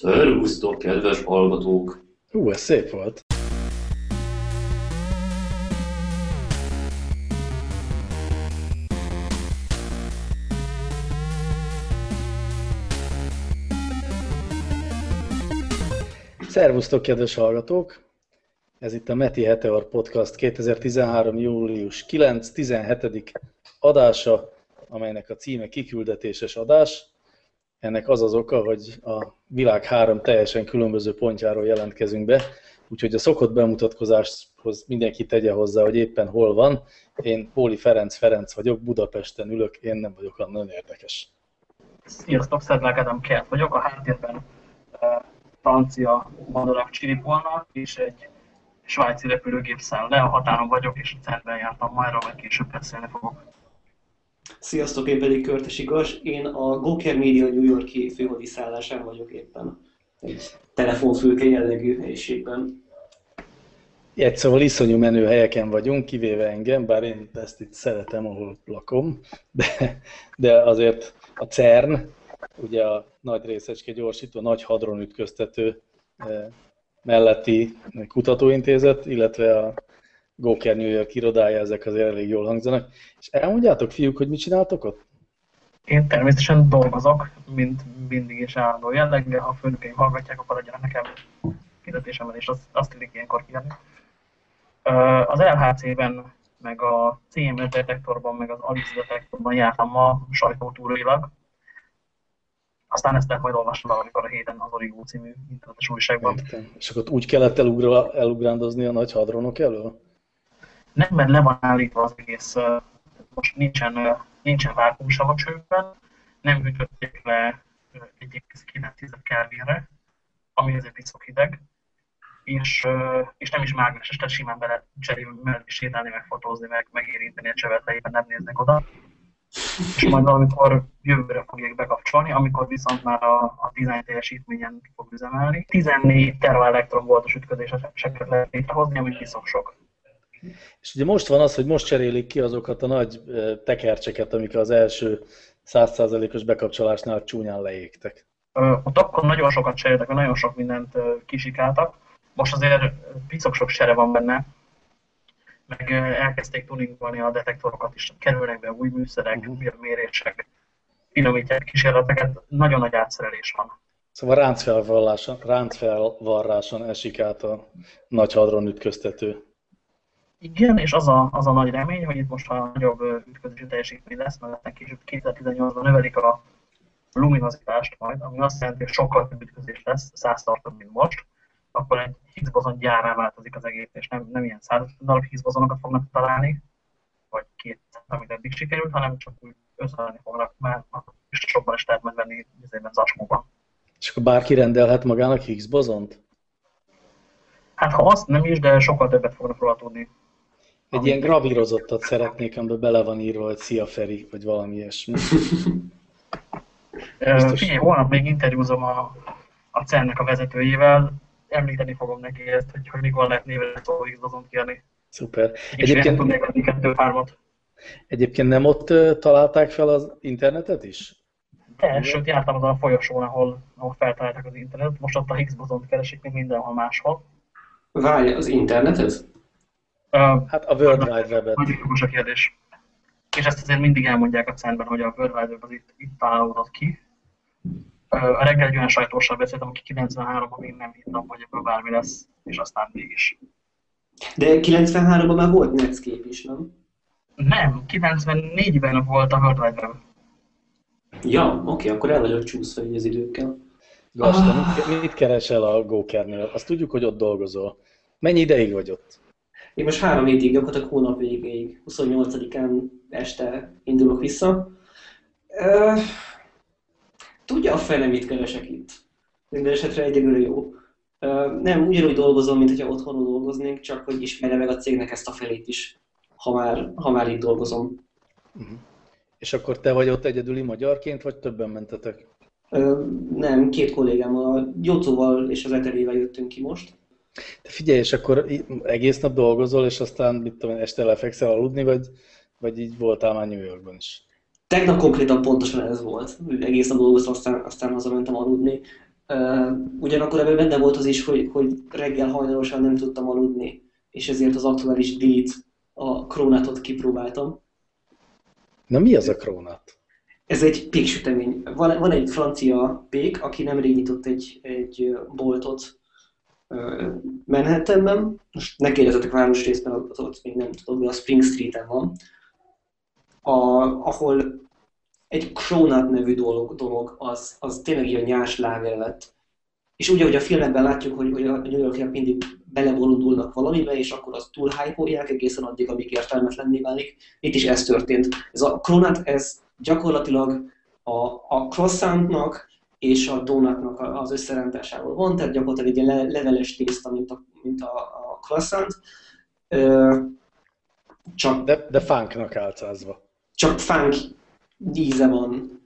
Szervusztok, kedves hallgatók! Hú, ez szép volt. Szervusztok, kedves hallgatók! Ez itt a Meti Heteor Podcast 2013. július 9-17. adása, amelynek a címe kiküldetéses adás. Ennek az az oka, hogy a világ három teljesen különböző pontjáról jelentkezünk be, úgyhogy a szokott bemutatkozáshoz mindenki tegye hozzá, hogy éppen hol van. Én Póli Ferenc Ferenc vagyok, Budapesten ülök, én nem vagyok olyan nagyon érdekes. Sziasztok, Szedlák Adam Kert vagyok, a háttérben e, francia madarak csiripolnak, és egy svájci repülőgép száll le, a határon vagyok, és a jártam ma, erről meg később beszélni fogok. Sziasztok, én pedig Körtes Igaz. Én a Goker Media New Yorki főhadiszállásán vagyok éppen. Egy telefonfülke jellegű helyiségben. Egy szóval iszonyú menő helyeken vagyunk, kivéve engem, bár én ezt itt szeretem, ahol lakom, de, de azért a CERN, ugye a nagy részecske gyorsító, nagy hadron ütköztető eh, melletti kutatóintézet, illetve a Goker New York irodája, ezek azért elég jól hangzanak. És elmondjátok, fiúk, hogy mit csináltok ott? Én természetesen dolgozok, mint mindig is állandó jelleggel, ha a főnökeim hallgatják, akkor legyen nekem fizetésemelés, azt, azt illik ilyenkor kérni. Az LHC-ben, meg a CMS detektorban, meg az ALICE detektorban jártam ma sajtótúrailag. Aztán ezt lehet majd olvasni valamikor a héten az Origo című internetes újságban. Értem. És akkor úgy kellett elugra, elugrándozni a nagy hadronok elől? Nem, le van állítva az egész, most nincsen, nincsen vákumsav a csőben, nem hűtötték le 1,9 Kelvinre, ami azért piszok hideg, és, és nem is mágneses, tehát simán bele cserélni, is sétálni, meg fotózni, meg megérinteni a csövet, éppen nem néznek oda. És majd valamikor jövőre fogják bekapcsolni, amikor viszont már a, a design teljesítményen fog üzemelni. 14 teraelektron voltos ütközéseket lehet létrehozni, ami piszok sok. És ugye most van az, hogy most cserélik ki azokat a nagy tekercseket, amik az első 100%-os bekapcsolásnál csúnyán leégtek. Ott akkor nagyon sokat cseréltek, nagyon sok mindent kisikáltak. Most azért picok sok sere van benne, meg elkezdték tuningolni a detektorokat is, kerülnek be új műszerek, uh-huh. mérések, finomítják kísérleteket, nagyon nagy átszerelés van. Szóval ráncfelvarráson, ráncfelvarráson esik át a nagy hadron ütköztető. Igen, és az a, az a nagy remény, hogy itt most a nagyobb ütközési teljesítmény lesz, mert aztán később 2018-ban növelik a luminozitást majd, ami azt jelenti, hogy sokkal több ütközés lesz, száz tartom, mint most, akkor egy Higgs gyárá változik az egész, és nem, nem ilyen száz darab Higgs fognak találni, vagy két, amit eddig sikerült, hanem csak úgy összeállni fognak, mert és sokban is lehet venni az zasmóban. És akkor bárki rendelhet magának Higgs bozont? Hát ha azt nem is, de sokkal többet fognak róla tudni. Egy ilyen gravírozottat szeretnék, amiben bele van írva, hogy Szia Feri, vagy valami ilyesmi. Figyelj, holnap még interjúzom a, a CERN-nek a vezetőjével, említeni fogom neki ezt, hogy, hogy mikor lehet névre szóló X-dozont kérni. Szuper. És egyébként, tudnék adni kettő hármat. Egyébként nem ott találták fel az internetet is? De, sőt, jártam azon a folyosón, ahol, ahol feltalálták az internetet. Most ott a Higgs bozont keresik, még mindenhol máshol. Várj, az internetet? Hát a World Wide Web-et. Nagyon jogos a kérdés. És ezt azért mindig elmondják a centben, hogy a World Wide Web az itt, itt találódott ki. A reggel egy olyan sajtóssal beszéltem, aki 93-ban én nem hittem, hogy ebből bármi lesz, és aztán mégis. De 93-ban már volt Netscape is, nem? Nem, 94-ben volt a World Wide Web. Ja, oké, akkor el vagyok csúszva így az időkkel. Gasta, ah. mit keresel a Gokernél? Azt tudjuk, hogy ott dolgozol. Mennyi ideig vagy ott? Én most három hétig, gyakorlatilag hónap végéig, 28-án este indulok vissza. Uh, tudja a fene, mit keresek itt. Minden esetre egyelőre jó. Uh, nem, ugyanúgy dolgozom, mint hogyha otthonról dolgoznék, csak hogy ismerje meg a cégnek ezt a felét is, ha már, ha már itt dolgozom. Uh-huh. És akkor te vagy ott egyedüli magyarként, vagy többen mentetek? Nem, két kollégámmal, a Jócóval és az Eterével jöttünk ki most. De figyelj, és akkor egész nap dolgozol, és aztán mit tudom, este lefekszel aludni, vagy, vagy így voltál már New Yorkban is? Tegnap konkrétan pontosan ez volt. Egész nap dolgoztam, aztán, aztán hazamentem aludni. ugyanakkor ebben benne volt az is, hogy, hogy reggel hajnalosan nem tudtam aludni, és ezért az aktuális delete a krónátot kipróbáltam. Na mi az a krónát? Ez egy péksütemény. Van, van egy francia pék, aki nemrég nyitott egy, egy boltot Manhattanben. Most ne kérdezzetek városrészben, az ott még nem tudom, de a Spring Street-en van. A, ahol egy Kronat nevű dolog, dolog az, az tényleg ilyen nyás láger lett. És ugye, hogy a filmekben látjuk, hogy, hogy a New Yorkiak mindig belebolondulnak valamibe, és akkor az túl hype egészen addig, amíg értelmetlenné válik. Itt is ez történt. Ez a Kronat, ez gyakorlatilag a, a croissantnak és a donutnak az összerántásából van, tehát gyakorlatilag egy ilyen leveles tészta, mint a, mint a, a croissant. Csak, de, de fánknak álcázva. Csak fánk íze van.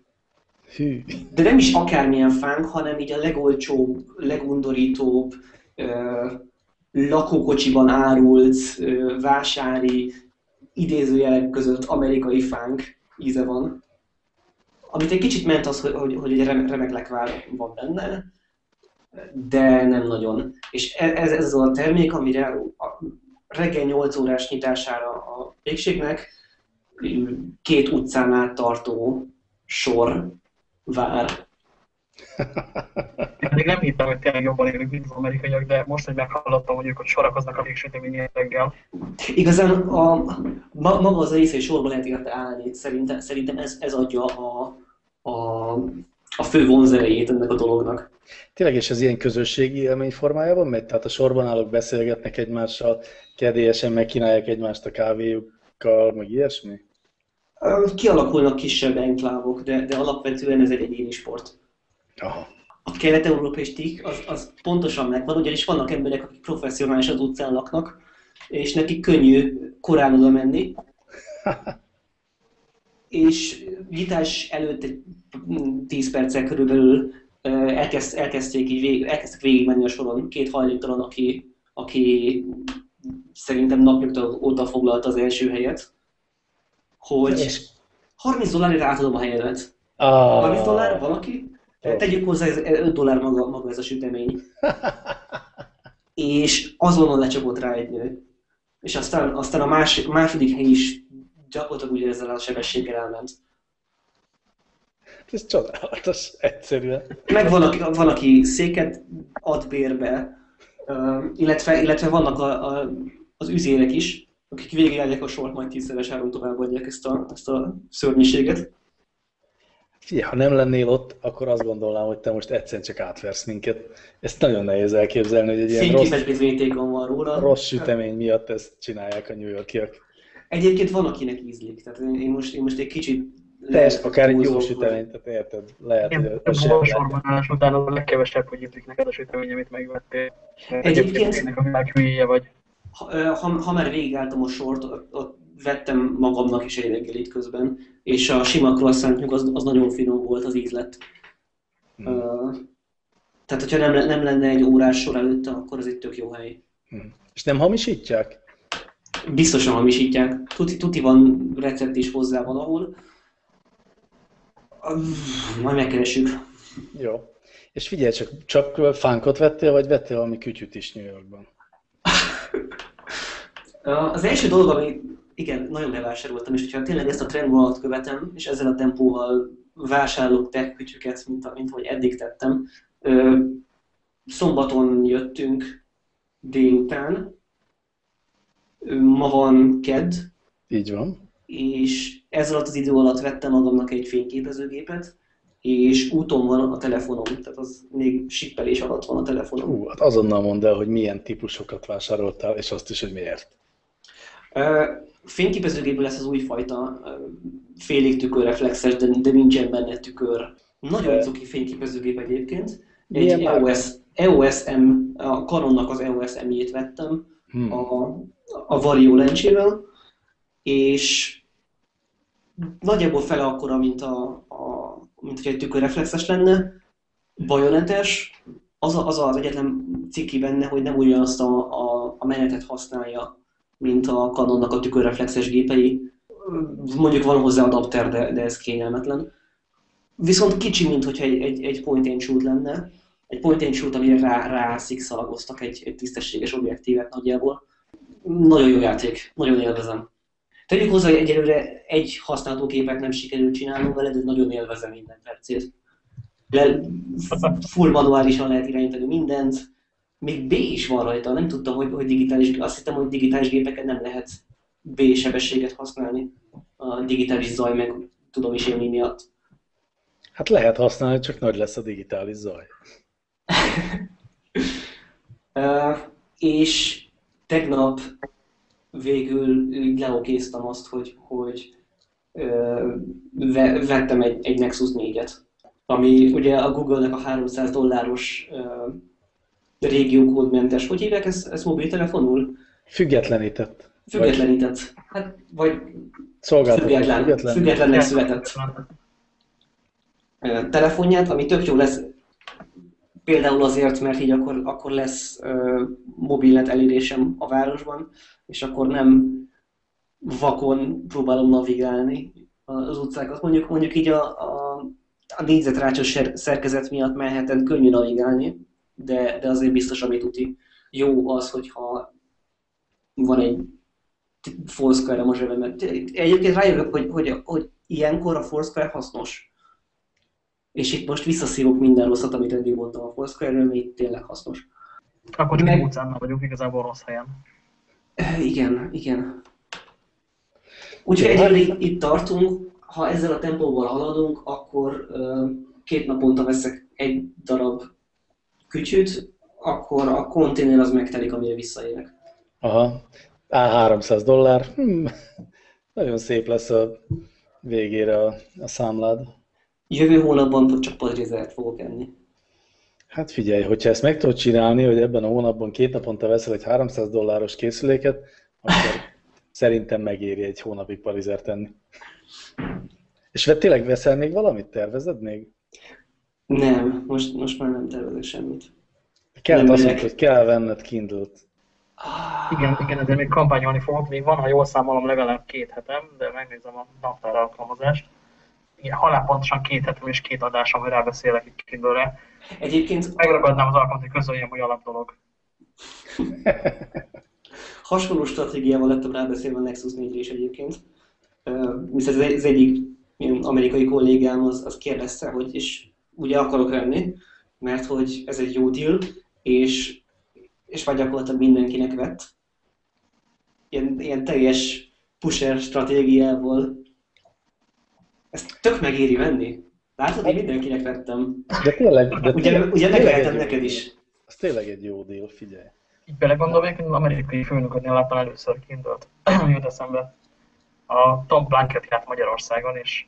Hű. De nem is akármilyen fánk, hanem így a legolcsóbb, legundorítóbb, lakókocsiban árult, vásári, idézőjelek között amerikai fánk íze van. Amit egy kicsit ment az, hogy, hogy, hogy egy remek lekvár van benne, de nem nagyon. És e, ez, ez az a termék, amire a reggel 8 órás nyitására a végségnek két utcán át tartó sor vár. Én még nem hittem, hogy tényleg jobban élünk, mint az amerikaiak, de most, hogy meghallottam, hogy ők ott sorakoznak a végsőtéményi reggel. Igazán a, maga az hogy sorba lehet érte állni. Szerintem, szerintem ez, ez adja a, a, a fő vonzerejét ennek a dolognak. Tényleg, és ez ilyen közösségi élmény formájában megy? Tehát a sorban állók beszélgetnek egymással, kedélyesen megkínálják egymást a kávéjukkal, meg ilyesmi? Kialakulnak kisebb enklávok, de, de alapvetően ez egy egyéni sport. Aha. A kelet-európai stík az, az pontosan megvan, ugyanis vannak emberek, akik professzionális az utcán laknak, és nekik könnyű korán oda menni. és nyitás előtt egy 10 perccel körülbelül elkezd, elkezdték így végig, elkezdtek végigmenni a soron két hajléktalan, aki, aki szerintem napjukta óta foglalta az első helyet, hogy 30 dollárért átadom a helyedet. Ah. 30 dollár valaki? Tegyük hozzá, ez 5 dollár maga, maga ez a sütemény. és azonnal lecsapott rá egy nő. És aztán, aztán a más, második hely is gyakorlatilag ugye ezzel a sebességgel elment. Ez csodálatos, egyszerűen. Meg van, aki, van, aki széket ad bérbe, illetve, illetve vannak a, a, az üzérek is, akik végigjárják a sort, majd tízszeres áron továbbadják ezt a, ezt a szörnyiséget. Figyelj, ha nem lennél ott, akkor azt gondolnám, hogy te most egyszerűen csak átversz minket. Ezt nagyon nehéz elképzelni, hogy egy ilyen rossz, van róla. rossz sütemény miatt ezt csinálják a New Yorkiak. Egyébként van, akinek ízlik. Tehát én most, én most egy kicsit Persze, akár egy jó sütemény, tehát érted, lehet, hogy a sorban állás után a legkevesebb, hogy ízlik neked a sütemény, amit megvettél. Egyébként, egyébként a világ hülyéje vagy. Ha, ha, ha már végigálltam a sort, ott vettem magamnak is egy reggelit közben, és a sima croissantjuk az, az nagyon finom volt, az ízlet. Hmm. Uh, tehát, hogyha nem, nem lenne egy órás sor előtte, akkor ez egy tök jó hely. Hmm. És nem hamisítják? Biztosan hamisítják. Tuti, tuti van recept is hozzá valahol. Majd megkeressük. Jó. És figyelj, csak, csak fánkot vettél, vagy vettél valami kütyüt is New Yorkban? Az első dolog, ami igen, nagyon bevásároltam, és hogyha tényleg ezt a trendvonalat követem, és ezzel a tempóval vásárolok tech kütyüket, mint, mint ahogy eddig tettem, szombaton jöttünk délután, ma van kedd. Így van. És ez alatt az idő alatt vettem magamnak egy fényképezőgépet, és úton van a telefonom, tehát az még sippelés alatt van a telefonom. Hú, hát azonnal mondd el, hogy milyen típusokat vásároltál, és azt is, hogy miért. Uh, fényképezőgépből lesz az újfajta uh, félig tükörreflexes, de, de nincsen benne tükör. Nagyon cuki fényképezőgép egyébként. Egy EOS, EOS M, a Canonnak az EOS M-jét vettem hmm. a, a Vario lencsével, és nagyjából fele akkora, mint, a, a, mint hogy egy tükörreflexes lenne, bajonetes, az, a, az az egyetlen cikki benne, hogy nem ugyanazt a, a, a menetet használja, mint a Canonnak a tükörreflexes gépei. Mondjuk van hozzá adapter, de, de ez kényelmetlen. Viszont kicsi, mint hogyha egy, egy, egy point and shoot lenne. egy point and shoot, amire rá, rá szikszalagoztak egy, egy tisztességes objektívet nagyjából. Nagyon jó játék, nagyon élvezem. Tegyük hozzá, hogy egyelőre egy használható képet nem sikerült csinálnom vele, de nagyon élvezem minden percét. Le, full manuálisan lehet irányítani mindent, még B is van rajta, nem tudtam, hogy, hogy digitális, azt hittem, hogy digitális gépeken nem lehet B sebességet használni. A digitális zaj meg tudom is élni miatt. Hát lehet használni, csak nagy lesz a digitális zaj. uh, és tegnap végül leokéztem azt, hogy, hogy uh, vettem egy, egy Nexus 4-et, ami ugye a Google-nek a 300 dolláros uh, régiókódmentes, hogy hívják ezt, ezt mobiltelefonul? Függetlenített. Függetlenített. Hát, vagy független, független. függetlennek született telefonját, ami tök jó lesz például azért, mert így akkor, akkor lesz mobilnet elérésem a városban, és akkor nem vakon próbálom navigálni az utcákat. Mondjuk, mondjuk így a, a, a négyzetrácsos szerkezet miatt Manhattan könnyű navigálni, de, de azért biztos, amit tuti. Jó az, hogyha van egy Foursquare a zsebemben. Egyébként rájövök, hogy, hogy, hogy ilyenkor a Foursquare hasznos. És itt most visszaszívok minden rosszat, amit eddig mondtam a Foursquare-ről, még tényleg hasznos. Akkor csak Meg... utcán vagyunk igazából rossz helyen. Igen, igen. Úgyhogy egyébként itt tartunk, ha ezzel a tempóval haladunk, akkor két naponta veszek egy darab kütyűt, akkor a konténer az megtelik, amire visszaérek. Aha, A300 dollár. Hm. Nagyon szép lesz a végére a, a számlád. Jövő hónapban csak padrizert fogok enni. Hát figyelj, hogyha ezt meg tudod csinálni, hogy ebben a hónapban két naponta veszel egy 300 dolláros készüléket, akkor szerintem megéri egy hónapig parizert enni. És tényleg veszel még valamit? Tervezed még? Nem, most, most már nem tervezek semmit. Kell azt mondani, hogy kell venned Kindle-t. Ah. Igen, igen, ezért még kampányolni fogok. Még van, ha jól számolom, legalább két hetem, de megnézem a naptár alkalmazást. Igen, halálpontosan két hetem és két adásom, hogy rábeszélek egy Kindle-re. Egyébként... Megragadnám az alkalmat, hogy közöljem, hogy alap dolog. Hasonló stratégiával lettem rábeszélve a Nexus 4 is egyébként. Viszont az egyik amerikai kollégám az, az kérdezte, hogy és ugye akarok venni, mert hogy ez egy jó deal, és, és vagy gyakorlatilag mindenkinek vett. Ilyen, ilyen teljes pusher stratégiával. Ezt tök megéri venni. Látod, én mindenkinek vettem. De tényleg, de ugye, tényleg, ugye megvehetem neked is. Ez tényleg egy jó deal, figyelj. Így belegondolnék, hogy az amerikai főnököknél láttam először kindult. Jött eszembe. A Tom Blanket járt Magyarországon, és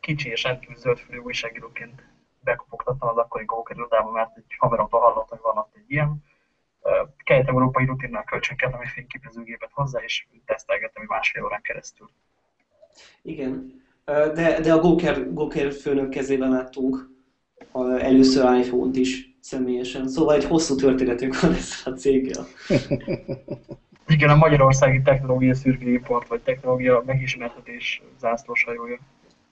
kicsi és rendkívül zöldfülű újságíróként bekopogtattam az akkori irodába, mert egy haveromtól hallott, hogy van ott egy ilyen kelet-európai rutinnal kölcsönkeltem egy fényképezőgépet hozzá, és tesztelgettem egy másfél órán keresztül. Igen, de, de a Goker, Goker főnök kezében láttunk először iPhone-t is személyesen, szóval egy hosszú történetünk van ezzel a céggel. Igen, a magyarországi technológia szürkeimport, vagy technológia megismertetés zászlóshajója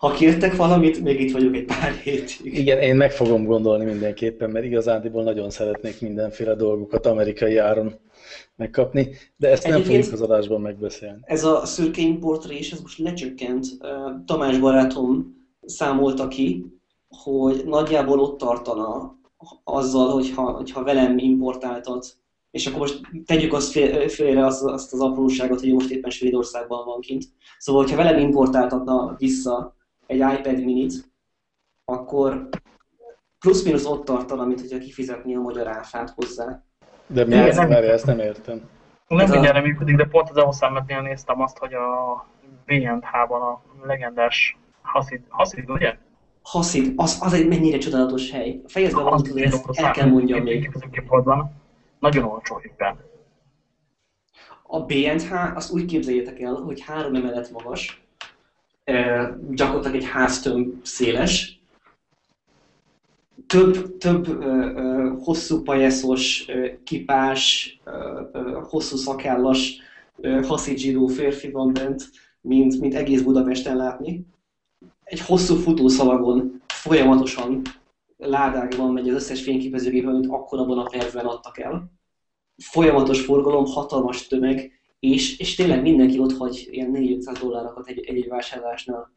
ha kértek valamit, még itt vagyok egy pár hétig. Igen, én meg fogom gondolni mindenképpen, mert igazándiból nagyon szeretnék mindenféle dolgokat amerikai áron megkapni, de ezt Egyébként nem fogjuk az adásban megbeszélni. Ez a szürke importrés, ez most lecsökkent. Tamás barátom számolta ki, hogy nagyjából ott tartana azzal, hogyha, hogyha velem importáltat, és akkor most tegyük azt félre azt, azt az apróságot, hogy most éppen Svédországban van kint. Szóval, hogyha velem importáltatna vissza egy iPad minit, akkor plusz-minusz ott tartana, mint hogyha kifizetni a magyar áfát hozzá. De mi ez, nem, ezt nem értem. Nem mindjárt a... működik, de pont az Eoszámetnél néztem azt, hogy a BNH-ban a legendás Hasid, Hasid ugye? Hasid, az, az egy mennyire csodálatos hely. Fejezve van, hogy ezt el kell mondjam még. Nagyon olcsó éppen. A BNH, azt úgy képzeljétek el, hogy három emelet magas, gyakorlatilag egy háztömb széles, több, több ö, ö, hosszú pajeszos, ö, kipás, ö, ö, hosszú szakállas ö, haszid férfi van bent, mint, mint egész Budapesten látni. Egy hosszú futószalagon folyamatosan ládákban megy az összes fényképezőgép, amit akkor abban a percben adtak el. Folyamatos forgalom, hatalmas tömeg, és, és tényleg mindenki ott hagy ilyen 400 dollárokat egy, egy, egy vásárlásnál.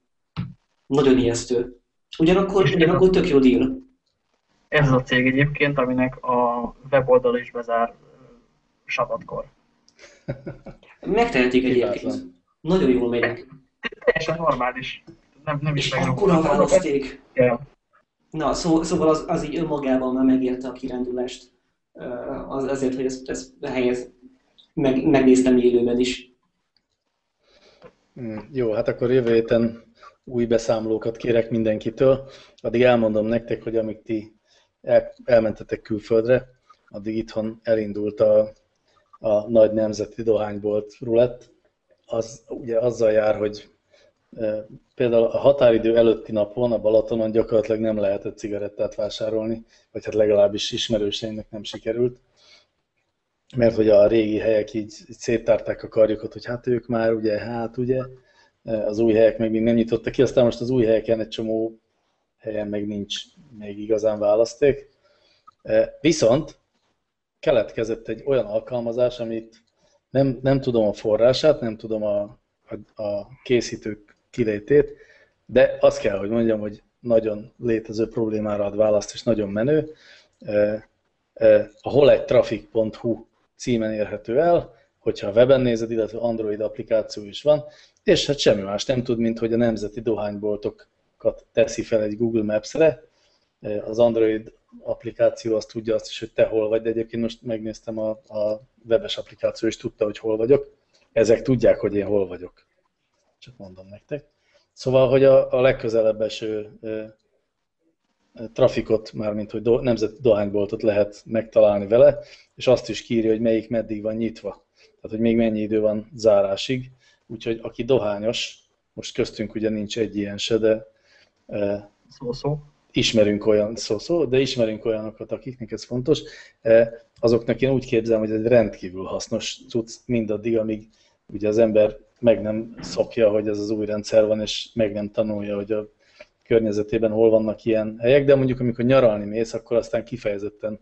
Nagyon ijesztő. Ugyanakkor, ugyanakkor tök jó deal. Ez a cég egyébként, aminek a weboldal is bezár sabatkor. Megtehetik egyébként. Nagyon jól megy. Teljesen normális. Nem, nem is és akkora választék. Yeah. Na, szó, szóval az, az így önmagában már megérte a kirándulást. Az, azért, hogy ezt, ezt helyez, meg, megnéztem élőben is. Hmm, jó, hát akkor jövő héten új beszámolókat kérek mindenkitől. Addig elmondom nektek, hogy amíg ti el, elmentetek külföldre, addig itthon elindult a, a nagy nemzeti dohánybolt rulett. Az ugye azzal jár, hogy e, például a határidő előtti napon a Balatonon gyakorlatilag nem lehetett cigarettát vásárolni, vagy hát legalábbis ismerőseimnek nem sikerült. Mert hogy a régi helyek így, széttárták a karjukat, hogy hát ők már ugye, hát ugye, az új helyek még nem nyitottak ki, aztán most az új helyeken egy csomó helyen meg nincs még igazán választék. Viszont keletkezett egy olyan alkalmazás, amit nem, nem tudom a forrását, nem tudom a, a, a készítők kilétét, de azt kell, hogy mondjam, hogy nagyon létező problémára ad választ, és nagyon menő. A holegtraffic.hu címen érhető el, hogyha weben nézed, illetve Android applikáció is van, és hát semmi más nem tud, mint hogy a nemzeti dohányboltokat teszi fel egy Google Maps-re. Az Android applikáció azt tudja azt is, hogy te hol vagy, de egyébként most megnéztem a, a webes applikáció, és tudta, hogy hol vagyok. Ezek tudják, hogy én hol vagyok. Csak mondom nektek. Szóval, hogy a, a legközelebb eső trafikot, mármint hogy do, nemzeti dohányboltot lehet megtalálni vele, és azt is kírja, hogy melyik meddig van nyitva. Tehát, hogy még mennyi idő van zárásig. Úgyhogy aki dohányos, most köztünk ugye nincs egy ilyen se, de e, szó-szó. ismerünk olyan szó-szó, de ismerünk olyanokat, akiknek ez fontos. Azoknak én úgy képzelem, hogy egy rendkívül hasznos cucc mindaddig, amíg ugye az ember meg nem szokja, hogy ez az új rendszer van, és meg nem tanulja, hogy a környezetében hol vannak ilyen helyek, de mondjuk amikor nyaralni mész, akkor aztán kifejezetten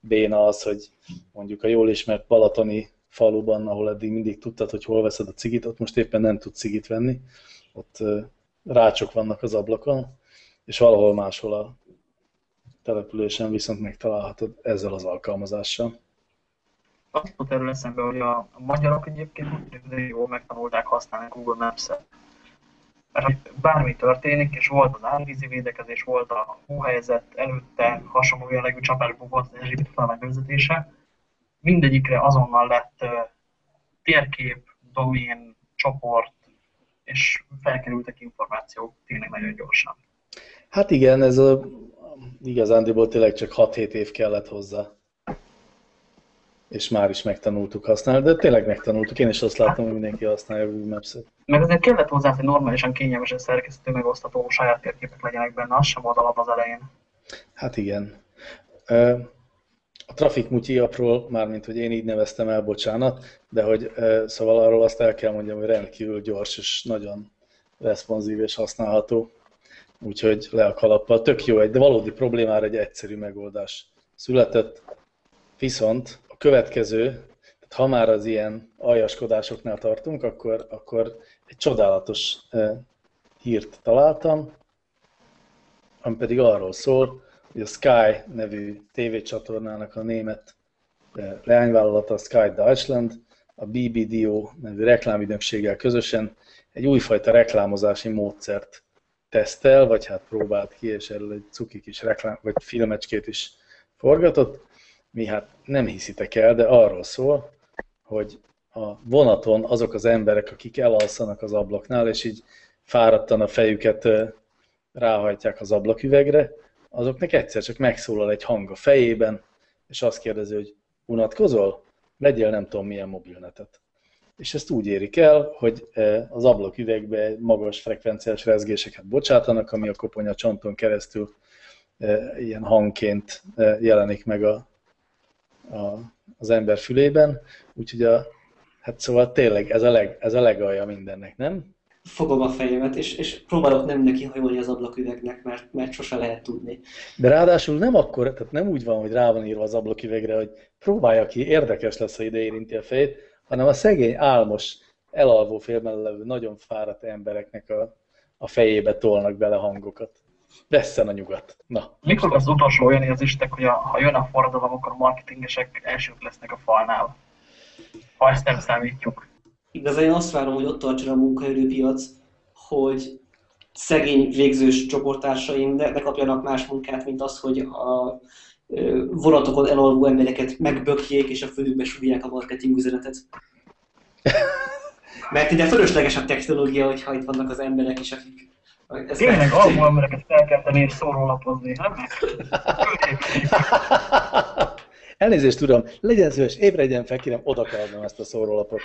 béna az, hogy mondjuk a jól ismert balatoni faluban, ahol eddig mindig tudtad, hogy hol veszed a cigit, ott most éppen nem tudsz cigit venni, ott rácsok vannak az ablakon, és valahol máshol a településen viszont megtalálhatod ezzel az alkalmazással. Azt jut erről eszembe, hogy a magyarok egyébként jól megtanulták használni Google Maps-et mert bármi történik, és volt az árvízi védekezés, volt a hóhelyzet előtte hasonló jellegű csapásból volt az Erzsébet fel megvezetése, mindegyikre azonnal lett térkép, domén, csoport, és felkerültek információk tényleg nagyon gyorsan. Hát igen, ez a, igazándiból tényleg csak 6-7 év kellett hozzá és már is megtanultuk használni, de tényleg megtanultuk, én is azt látom, hogy mindenki használja a Google Maps-et. Meg azért kellett hozzá, hogy normálisan kényelmesen szerkesztő, megosztató saját térképek legyenek benne, az sem volt alap az elején. Hát igen. A Traffic Mutyi appról, mármint hogy én így neveztem el, bocsánat, de hogy szóval arról azt el kell mondjam, hogy rendkívül gyors és nagyon responsív és használható. Úgyhogy le a kalappal. Tök jó, egy, de valódi problémára egy egyszerű megoldás született. Viszont a következő, tehát ha már az ilyen aljaskodásoknál tartunk, akkor, akkor egy csodálatos hírt találtam, ami pedig arról szól, hogy a Sky nevű tévécsatornának a német leányvállalata, a Sky Deutschland, a BBDO nevű reklámügynökséggel közösen egy újfajta reklámozási módszert tesztel, vagy hát próbált ki, és erről egy cuki kis reklám, vagy filmecskét is forgatott, mi hát nem hiszitek el, de arról szól, hogy a vonaton azok az emberek, akik elalszanak az ablaknál, és így fáradtan a fejüket ráhajtják az ablaküvegre, azoknak egyszer csak megszólal egy hang a fejében, és azt kérdezi, hogy unatkozol? Vegyél nem tudom milyen mobilnetet. És ezt úgy érik el, hogy az ablaküvegbe magas frekvenciás rezgéseket bocsátanak, ami a koponya csonton keresztül ilyen hangként jelenik meg a a, az ember fülében, úgyhogy a, hát szóval tényleg ez a, leg, ez a legalja mindennek, nem? Fogom a fejemet, és, és próbálok nem neki hajolni az ablaküvegnek, mert, mert sose lehet tudni. De ráadásul nem akkor, tehát nem úgy van, hogy rá van írva az ablaküvegre, hogy próbálja ki, érdekes lesz, ha ide érinti a fejét, hanem a szegény, álmos, elalvó félben levő, nagyon fáradt embereknek a, a fejébe tolnak bele hangokat. Vesszen a nyugat. Na. Mikor az utolsó olyan érzéstek, hogy a, ha jön a forradalom, akkor a marketingesek elsők lesznek a falnál? Ha ezt nem számítjuk. Igazán én azt várom, hogy ott tartson a munkaerőpiac, hogy szegény végzős csoporttársaim ne, ne kapjanak más munkát, mint az, hogy a vonatokon elalvó embereket megbökjék, és a fölükbe súgják a marketing üzenetet. Mert ide fölösleges a technológia, hogyha itt vannak az emberek is, akik... Tényleg alvó embereket felkelteni és szórólapozni, nem? Elnézést, tudom, legyen szíves, ébredjen fel, kérem, oda kell adnom ezt a szórólapot.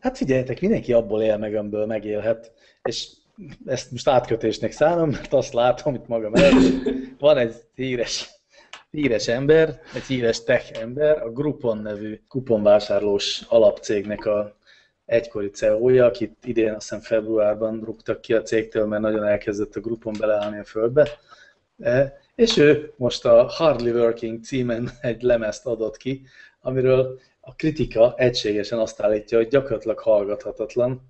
Hát figyeljetek, mindenki abból él meg, amiből megélhet, és ezt most átkötésnek szánom, mert azt látom itt magam előtt, van egy híres, híres ember, egy híres tech ember, a Groupon nevű kuponvásárlós alapcégnek a egykori CEO-ja, akit idén azt hiszem februárban rúgtak ki a cégtől, mert nagyon elkezdett a Groupon beleállni a földbe. E, és ő most a Hardly Working címen egy lemezt adott ki, amiről a kritika egységesen azt állítja, hogy gyakorlatilag hallgathatatlan.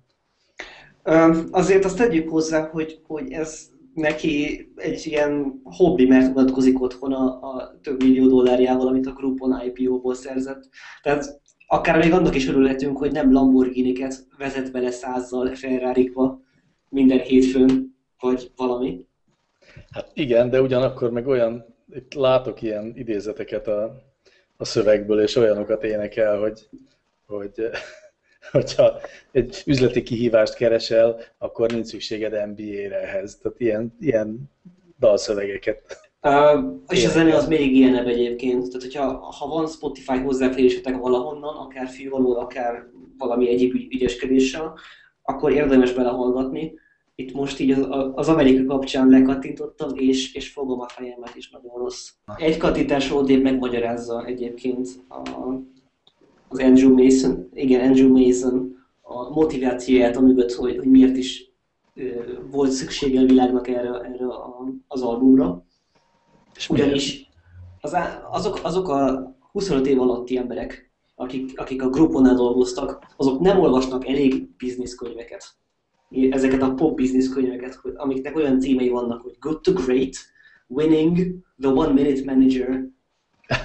Azért azt tegyük hozzá, hogy, hogy ez neki egy ilyen hobbi, mert mutatkozik otthon a, a több millió dollárjával, amit a Groupon IPO-ból szerzett. Tehát akár még annak is örülhetünk, hogy nem Lamborghini-ket vezet bele százzal ferrari minden hétfőn, vagy valami. Hát igen, de ugyanakkor meg olyan, itt látok ilyen idézeteket a, a szövegből, és olyanokat énekel, hogy, hogy hogyha egy üzleti kihívást keresel, akkor nincs szükséged MBA-re ehhez. Tehát ilyen, ilyen dalszövegeket. Uh, és a zene az még ilyenebb egyébként. Tehát, hogyha ha van Spotify hozzáférésetek valahonnan, akár fűvaló, akár valami egyéb ügyeskedéssel, akkor érdemes belehallgatni. Itt most így az, az Amerika kapcsán lekattintottam, és, és fogom a fejemet is nagyon rossz. Egy kattintás odébb megmagyarázza egyébként a, az Andrew Mason, igen, Andrew Mason a motivációját, amögött, hogy, hogy miért is volt szüksége a világnak erre, erre az albumra. És Ugyanis az, azok, azok a 25 év alatti emberek, akik, akik a Grouponnál dolgoztak, azok nem olvasnak elég bizniszkönyveket. Ezeket a pop bizniszkönyveket, amiknek olyan címei vannak, hogy Good to Great, Winning, The One Minute Manager,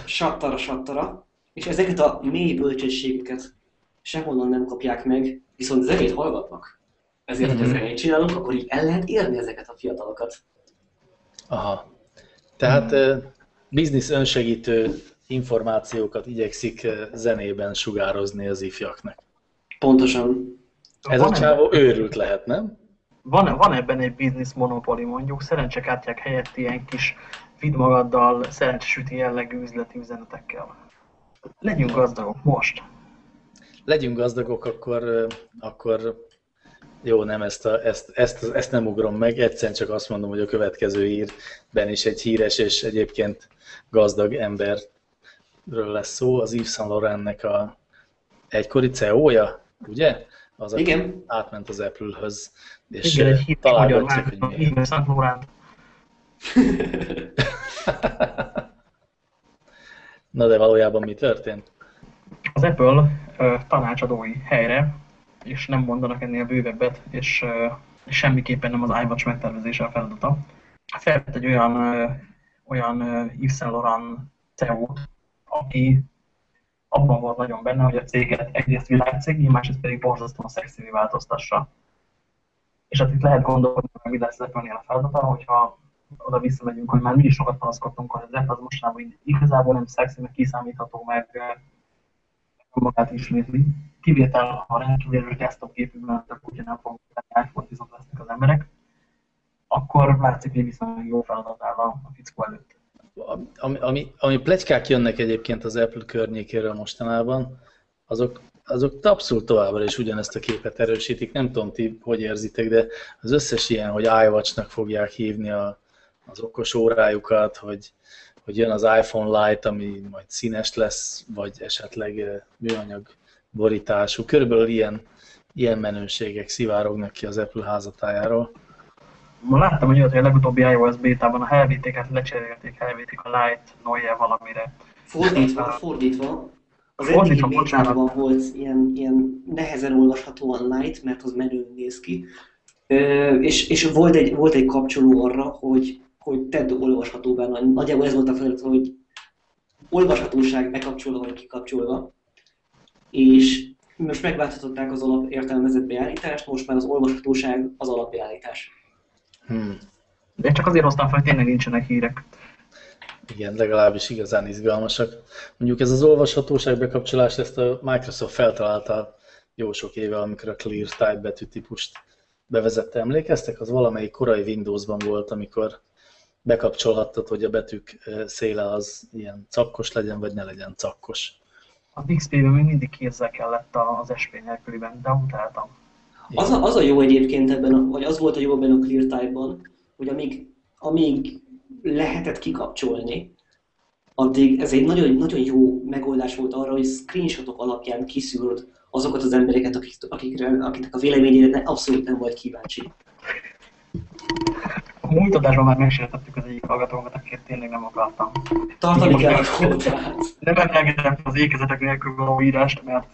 sattara, sattara, és ezeket a mély bölcsességeket sehonnan nem kapják meg, viszont zenét hallgatnak. Ezért, mm-hmm. ha zenét csinálunk, akkor így el lehet érni ezeket a fiatalokat. Aha. Tehát uh, biznisz önsegítő információkat igyekszik zenében sugározni az ifjaknak. Pontosan. Ez van a csávó ebben, őrült lehet, nem? Van, van ebben egy biznisz monopoli mondjuk, szerencsekártyák helyett ilyen kis vidd magaddal, szerencsesüti jellegű üzleti üzenetekkel. Legyünk gazdagok most. Legyünk gazdagok, akkor, akkor jó, nem, ezt, a, ezt, ezt, ezt nem ugrom meg, egyszerűen csak azt mondom, hogy a következő hírben is egy híres és egyébként gazdag emberről lesz szó, az Yves Saint Laurentnek a egykori CEO-ja, ugye? Az, Igen. átment az Apple-höz, és Igen, egy találgatjuk, hogy Yves Saint Laurent. Na de valójában mi történt? Az Apple uh, tanácsadói helyre, és nem mondanak ennél bővebbet, és uh, semmiképpen nem az iWatch megtervezése a feladata. Felvett egy olyan, uh, olyan uh, Yves Saint Laurent ceo aki abban volt nagyon benne, hogy a céget egyrészt világcég, másrészt pedig borzasztóan szexévé változtassa. És hát itt lehet gondolkodni, hogy mi lesz Apple-nél a feladata, hogyha oda visszamegyünk, hogy már mi is sokat panaszkodtunk, hogy az Apple az mostanában igazából nem szexi, meg kiszámítható, meg magát ismétli. Kivétel, ha rendkívül desktop képűben, akkor ugye nem fogunk iPhone 10 lesznek az emberek, akkor látszik, hogy viszonylag jó feladat áll a, a fickó előtt. Ami, ami, ami plegykák jönnek egyébként az Apple környékéről mostanában, azok, azok abszolút továbbra is ugyanezt a képet erősítik. Nem tudom, ti hogy érzitek, de az összes ilyen, hogy iWatch-nak fogják hívni a, az okos órájukat, hogy, hogy jön az iPhone Lite, ami majd színes lesz, vagy esetleg műanyag borítású. Körülbelül ilyen, ilyen menőségek szivárognak ki az Apple házatájáról. Ma láttam, hogy a legutóbbi iOS bétában a helvétéket lecserélték helvétik a Light Noye valamire. Fordítva, fordítva. Az eddigi bétában volt ilyen, ilyen nehezen olvashatóan light, mert az menő néz ki. Ö, és, és volt, egy, volt egy kapcsoló arra, hogy, hogy tedd olvashatóvá. Nagyjából ez volt a feladat, hogy olvashatóság bekapcsolva vagy kikapcsolva. És most megváltoztatták az alap értelmezett beállítást, most már az olvashatóság az alapbeállítás. Hmm. De csak azért hoztam fel, hogy tényleg nincsenek hírek. Igen, legalábbis igazán izgalmasak. Mondjuk ez az olvashatóság bekapcsolás, ezt a Microsoft feltalálta jó sok éve, amikor a Clear Type betűtípust bevezette. Emlékeztek? Az valamelyik korai Windowsban volt, amikor bekapcsolhattad, hogy a betűk széle az ilyen cakkos legyen, vagy ne legyen cakkos. A XP-ben még mindig kézzel kellett az SP nélküliben, de utáltam. Az a, az a jó egyébként ebben, vagy az volt a jó ebben a ClearType-ban, hogy amíg, amíg lehetett kikapcsolni, addig ez egy nagyon, nagyon jó megoldás volt arra, hogy screenshotok alapján kiszűrd azokat az embereket, akik, akikre, akiknek a véleményére abszolút nem volt kíváncsi. A múlt adásban már megsértettük az egyik hallgatókat, akit tényleg nem akartam. Tartani kell a. Nem emlegetem az ékezetek nélkül való írást, mert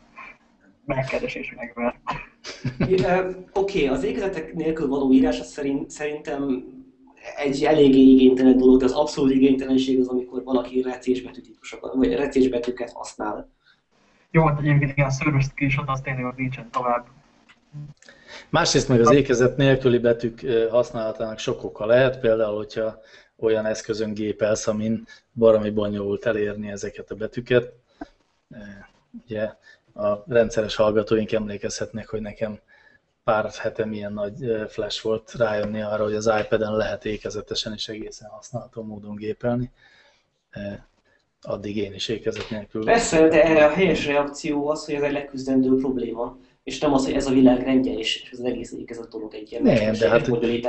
megkeresés megver. Oké, okay, az ékezetek nélkül való írás az szerint, szerintem egy eléggé igénytelen dolog, de az abszolút igénytelenség az, amikor valaki recésbetűtípusokat, vagy recésbetűket használ. Jó, hát egyébként igen, a szörös screenshot az tényleg, hogy nincsen tovább. Másrészt meg az ékezet nélküli betűk használatának sok oka lehet, például, hogyha olyan eszközön gépelsz, amin baromi bonyolult elérni ezeket a betűket. Ugye a rendszeres hallgatóink emlékezhetnek, hogy nekem pár hete milyen nagy flash volt rájönni arra, hogy az iPad-en lehet ékezetesen és egészen használható módon gépelni. Addig én is ékezet nélkül. Persze, de erre a helyes reakció az, hogy ez egy leküzdendő probléma, és nem az, hogy ez a világ rendje, és ez az egész ékezet dolog egy ilyen Nem, de hát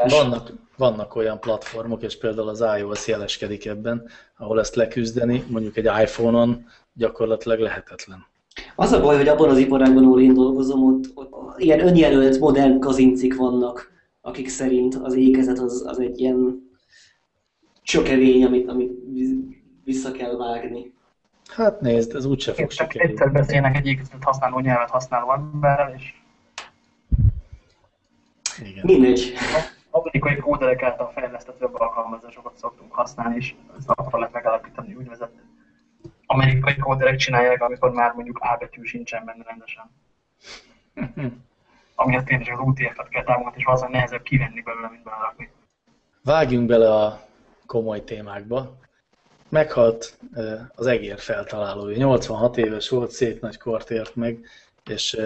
vannak, vannak olyan platformok, és például az iOS jeleskedik ebben, ahol ezt leküzdeni, mondjuk egy iPhone-on gyakorlatilag lehetetlen. Az a baj, hogy abban az iparágban, ahol én dolgozom, ott, ott ilyen önjelölt modern kazincik vannak, akik szerint az ékezet az, az egy ilyen csökevény, amit, amit vissza kell vágni. Hát nézd, ez úgyse fog sikerülni. Egyszer beszélnek egy ékezetet használó nyelvet használó emberrel, és... Igen. Mindegy. Amerikai kóderek által fejlesztett web alkalmazásokat szoktunk használni, és ez akkor lehet megállapítani úgynevezett amerikai kóderek csinálják, amikor már mondjuk A betű sincsen benne rendesen. Amihez tényleg az UTF-et kell támogatni, és valószínűleg nehezebb kivenni belőle, mint belerakni. Vágjunk bele a komoly témákba. Meghalt az egér feltalálója. 86 éves volt, szép nagy kort ért meg, és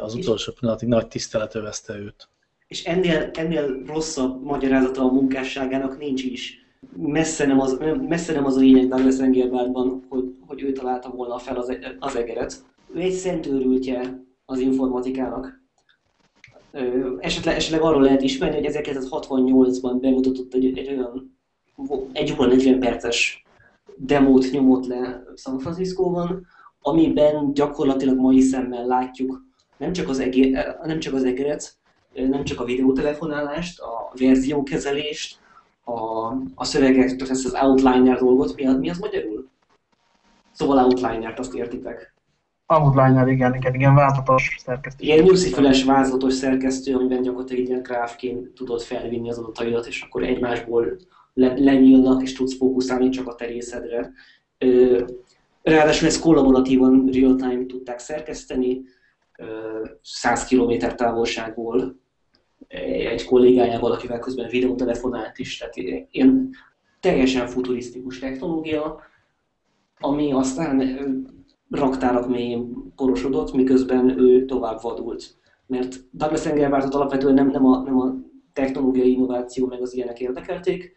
az utolsó pillanatig nagy tisztelet övezte őt. És ennél, ennél rosszabb magyarázata a munkásságának nincs is messze nem az, messze nem az a lényeg Douglas Engelbartban, hogy, hogy ő találta volna fel az, az egeret. Ő egy szentőrültje az informatikának. Esetleg, esetleg arról lehet ismerni, hogy 1968-ban bemutatott egy, egy olyan egy óra 40 perces demót nyomott le San Francisco-ban, amiben gyakorlatilag mai szemmel látjuk nem csak az, egér, nem csak az egeret, nem csak a videótelefonálást, a verziókezelést, a, a szövegek, tehát ezt az outliner dolgot, mi az, mi az magyarul? Szóval outlinert, azt értitek. Outliner, igen, igen, igen, vázlatos szerkesztő. Ilyen nyuszifüles vázlatos szerkesztő, amiben gyakorlatilag ilyen gráfként tudod felvinni az adataidat, és akkor egymásból le, lenyílnak, és tudsz fókuszálni csak a terészedre. Ráadásul ezt kollaboratívan real-time tudták szerkeszteni, 100 km távolságból egy kollégájával, akivel közben videótelefonált is, tehát ilyen teljesen futurisztikus technológia, ami aztán raktárak mélyén porosodott, miközben ő tovább vadult. Mert Douglas Engelbartot alapvetően nem, nem, a, nem a technológiai innováció meg az ilyenek érdekelték,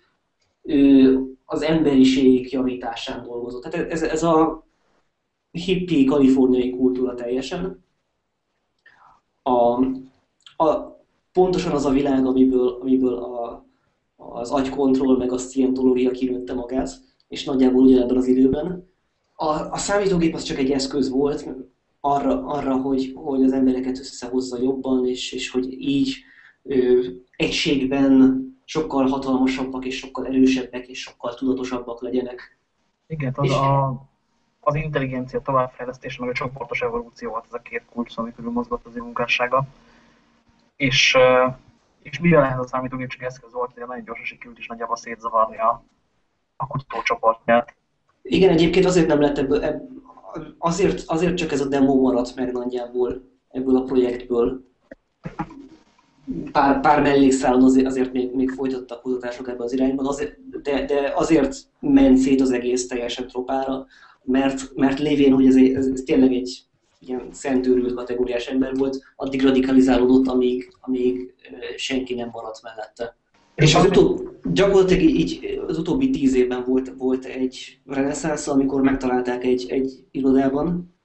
ő az emberiség javításán dolgozott. Tehát ez, ez a hippi kaliforniai kultúra teljesen. A, a, pontosan az a világ, amiből, amiből a, az agykontroll meg a scientológia kinőtte magát, és nagyjából ugyanebben az időben. A, a számítógép az csak egy eszköz volt, arra, arra hogy, hogy az embereket összehozza jobban, és, és hogy így ö, egységben sokkal hatalmasabbak, és sokkal erősebbek, és sokkal tudatosabbak legyenek. Igen, az, a, az intelligencia továbbfejlesztése, meg a csoportos evolúció volt ez a két kulcs, ami körül mozgott az ő munkássága. És, és mivel ehhez a számítógép csak eszköz volt, hogy nagyon gyorsan sikerült is nagyjából szétzavarni a, a kutatócsoportját. Igen, egyébként azért nem lett ebből, azért, azért csak ez a demo maradt meg nagyjából ebből a projektből. Pár, pár mellékszálon azért, azért még, még folytattak kutatások ebben az irányban, azért, de, de azért ment szét az egész teljesen tropára, mert, mert lévén, hogy ez, ez, ez tényleg egy ilyen szentőrült kategóriás ember volt, addig radikalizálódott, amíg, amíg senki nem maradt mellette. És az utóbb, gyakorlatilag így az utóbbi tíz évben volt, volt egy reneszánsz, amikor megtalálták egy, egy irodában.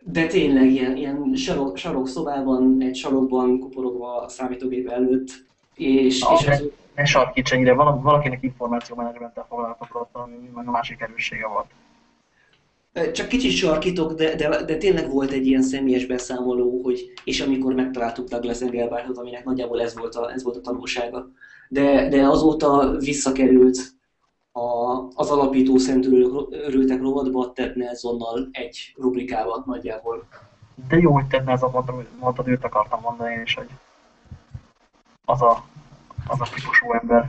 De tényleg ilyen, ilyen sarok, sarok szobában, egy sarokban kuporogva a számítógép előtt. És, és az... Ne sarkíts ennyire, valakinek információmenedzsmenttel foglalkozott, ami meg a másik erőssége volt. Csak kicsit sarkítok, de, de, de tényleg volt egy ilyen személyes beszámoló, hogy és amikor megtaláltuk Douglas Engelbartot, aminek nagyjából ez volt a, ez volt a tanulsága. De, de azóta visszakerült a, az alapító szentülőrültek rovatba, Ted Nelsonnal egy rubrikába nagyjából. De jó, hogy Ted Nelson mondta, mondtad, őt akartam mondani én is, hogy az a, az a típusú ember.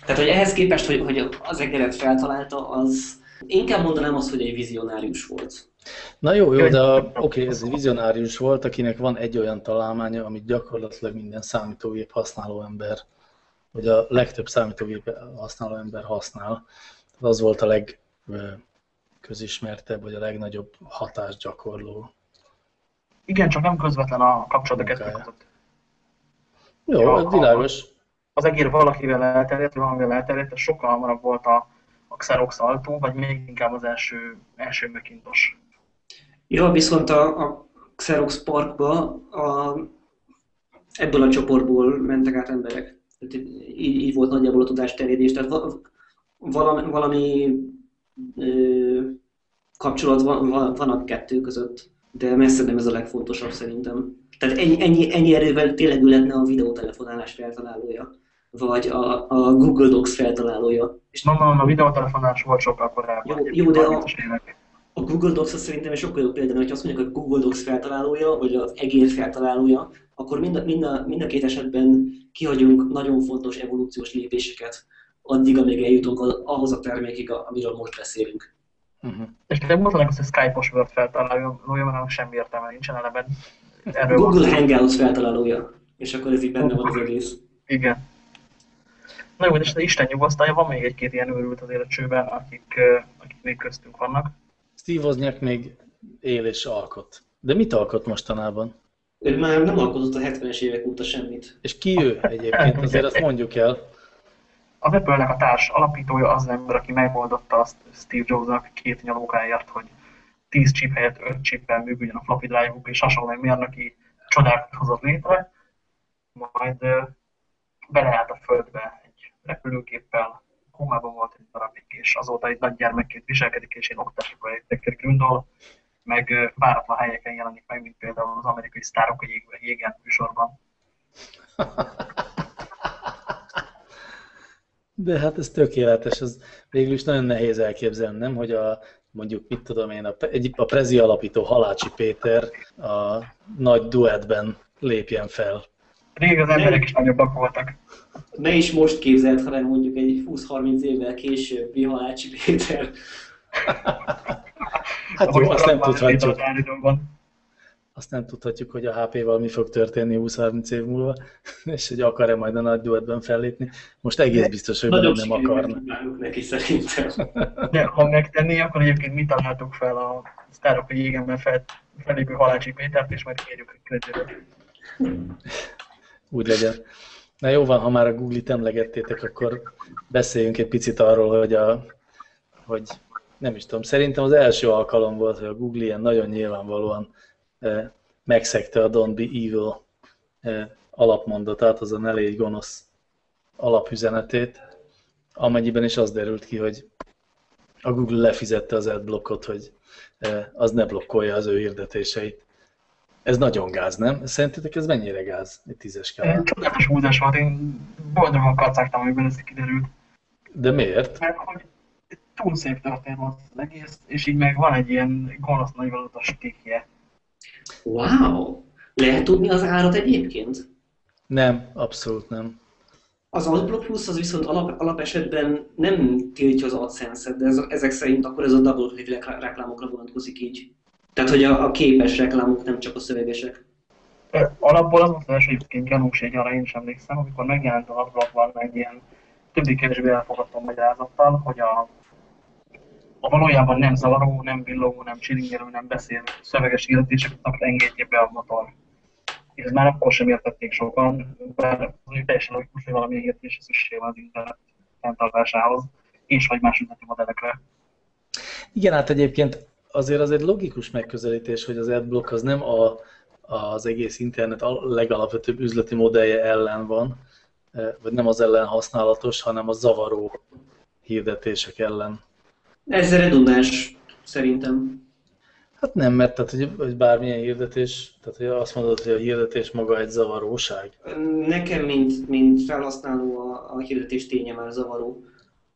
Tehát, hogy ehhez képest, hogy, hogy az egeret feltalálta, az, Inkább mondanám azt, hogy egy vizionárius volt. Na jó, jó, de oké, okay, ez egy vizionárius volt, akinek van egy olyan találmánya, amit gyakorlatilag minden számítógép használó ember, vagy a legtöbb számítógép használó ember használ. Az volt a legközismertebb, vagy a legnagyobb hatásgyakorló. Igen, csak nem közvetlen a kapcsolatok között. Jó, ja, világos. Az egér valakivel elterjedt, valamivel elterjedt, ez sokkal hamarabb volt a a Xerox Alto, vagy még inkább az első, első Macintosh. Jó, viszont a, a Xerox Parkba a, ebből a csoportból mentek át emberek. Tehát így, így volt nagyjából a tudás terjedés. Tehát valami, valami ö, kapcsolat van, van a kettő között, de messze nem ez a legfontosabb szerintem. Tehát ennyi, ennyi, ennyi erővel tényleg lehetne a videótelefonálás feltalálója vagy a, a Google Docs feltalálója. És nem, nem, a videótelefonálás volt sokkal korábban. Jó, jó de a, a Google Docs az szerintem egy sokkal jobb példa, hogy azt mondjuk, hogy a Google Docs feltalálója, vagy az egér feltalálója, akkor mind a, mind a, mind a két esetben kihagyunk nagyon fontos evolúciós lépéseket addig, amíg eljutunk ahhoz a termékig, amiről most beszélünk. Uh-huh. És te mondanak azt, hogy Skype-os Word feltalálója, mert semmi értelme nincsen eleben. Erről Google Hangouts feltalálója, és akkor ez így benne van az egész. Igen. Na jó, és Isten nyugosztalja, van még egy-két ilyen őrült az életcsőben, akik, akik még köztünk vannak. Steve Wozniak még él és alkot. De mit alkot mostanában? Ő már nem alkotott a 70-es évek óta semmit. És ki ő egyébként? Azért azt mondjuk el. Az apple a társ alapítója az ember, aki megoldotta azt Steve Jobsnak két nyalókáért, hogy 10 chip helyett 5 chippel működjön a floppy drive és hasonló mérnöki csodákat hozott létre. Majd beleállt a földbe repülőképpel, komában volt egy darabig, és azóta egy nagy gyermekként viselkedik, és én oktatási projektekkel gründol, meg váratlan helyeken jelenik meg, mint például az amerikai sztárok a jégen műsorban. De hát ez tökéletes, ez végül is nagyon nehéz elképzelni, nem, hogy a, mondjuk, mit tudom én, a, egy, a Prezi alapító Halácsi Péter a nagy duetben lépjen fel Rég az emberek is nagyobbak voltak. Ne is most képzeld, hanem mondjuk egy 20-30 évvel később Halácsi Péter. hát jó, azt nem tudhatjuk. Azt nem tudhatjuk, hogy a HP-val mi fog történni 20-30 év múlva, és hogy akar-e majd a nagy duetben fellépni. Most egész biztos, hogy nem akarna. neki szerintem. De ha megtenné, akkor egyébként mi találtuk fel a sztárok a jégenben fel, felépő Halácsi Pétert, és majd kérjük, hogy úgy legyen. Na jó van, ha már a Google-it emlegettétek, akkor beszéljünk egy picit arról, hogy, a, hogy nem is tudom, szerintem az első alkalom volt, hogy a Google ilyen nagyon nyilvánvalóan e, megszegte a Don't Be Evil e, alapmondatát, az a ne légy gonosz alapüzenetét, amennyiben is az derült ki, hogy a Google lefizette az adblockot, hogy az ne blokkolja az ő hirdetéseit. Ez nagyon gáz, nem? Szerintetek ez mennyire gáz? Egy tízes skálán? Csodálatos húzás volt, én boldogan kacagtam, amikor ez kiderült. De miért? Mert hogy túl szép történet volt az egész, és így meg van egy ilyen gonosz nagyvalatos stikje. Wow! Lehet tudni az árat egyébként? Nem, abszolút nem. Az AdBlock Plus az viszont alap, alap esetben nem tiltja az AdSense-et, de ez, ezek szerint akkor ez a double click reklámokra vonatkozik így. Tehát, hogy a, a képes reklámok, nem csak a szövegesek. Alapból az volt az egyébként gyanús egy arra én is emlékszem, amikor megjelent az adblockban egy ilyen többé-kevésbé elfogadható magyarázattal, hogy a, a valójában nem zavaró, nem villogó, nem csilingelő, nem beszél szöveges hirdetéseket engedje be a motor. És ez már akkor sem értették sokan, bár az teljesen logikus, hogy valamilyen hirdetésre szükség van az internet fenntartásához, és vagy más üzleti modellekre. Igen, hát egyébként azért az egy logikus megközelítés, hogy az adblock az nem a, az egész internet a legalapvetőbb üzleti modellje ellen van, e, vagy nem az ellen használatos, hanem a zavaró hirdetések ellen. Ez redundáns, szerintem. Hát nem, mert tehát, hogy, hogy bármilyen hirdetés, tehát hogy azt mondod, hogy a hirdetés maga egy zavaróság. Nekem, mint, mint felhasználó, a, a hirdetés ténye már zavaró.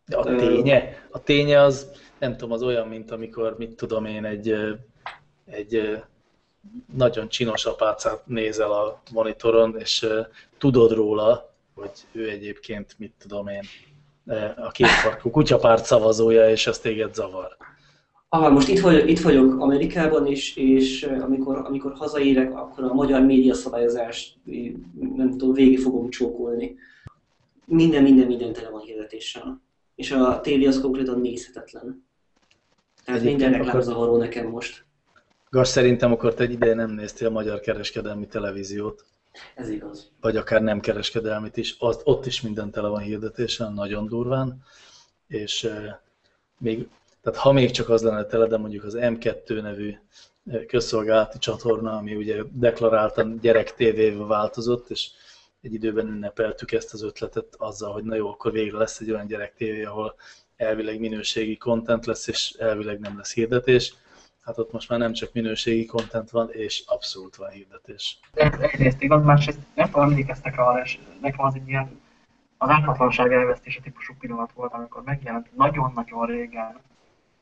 A ténye? A ténye az, nem tudom, az olyan, mint amikor, mit tudom én, egy, egy nagyon csinos apácát nézel a monitoron, és tudod róla, hogy ő egyébként, mit tudom én, a kétfarkú kutyapárt szavazója, és ez téged zavar. Ah, most itt vagyok, itt vagyok Amerikában, és, és amikor, amikor hazaérek, akkor a magyar média szabályozást nem tudom, végig fogom csókolni. Minden, minden, minden tele van hirdetéssel. És a tévé az konkrétan nézhetetlen. Tehát minden reklám zavaró nekem most. Gas, szerintem akkor te egy ideje nem néztél a magyar kereskedelmi televíziót. Ez igaz. Vagy akár nem kereskedelmit is. Az, ott is minden tele van hirdetésen, nagyon durván. És e, még, tehát ha még csak az lenne tele, de mondjuk az M2 nevű közszolgálati csatorna, ami ugye deklaráltan gyerek tévével változott, és egy időben ünnepeltük ezt az ötletet azzal, hogy na jó, akkor végre lesz egy olyan gyerek tévé, ahol elvileg minőségi content lesz, és elvileg nem lesz hirdetés. Hát ott most már nem csak minőségi content van, és abszolút van hirdetés. Egyrészt igaz, másrészt nem tudom, emlékeztek arra, és nekem az egy ilyen az ártatlanság elvesztése típusú pillanat volt, amikor megjelent nagyon-nagyon régen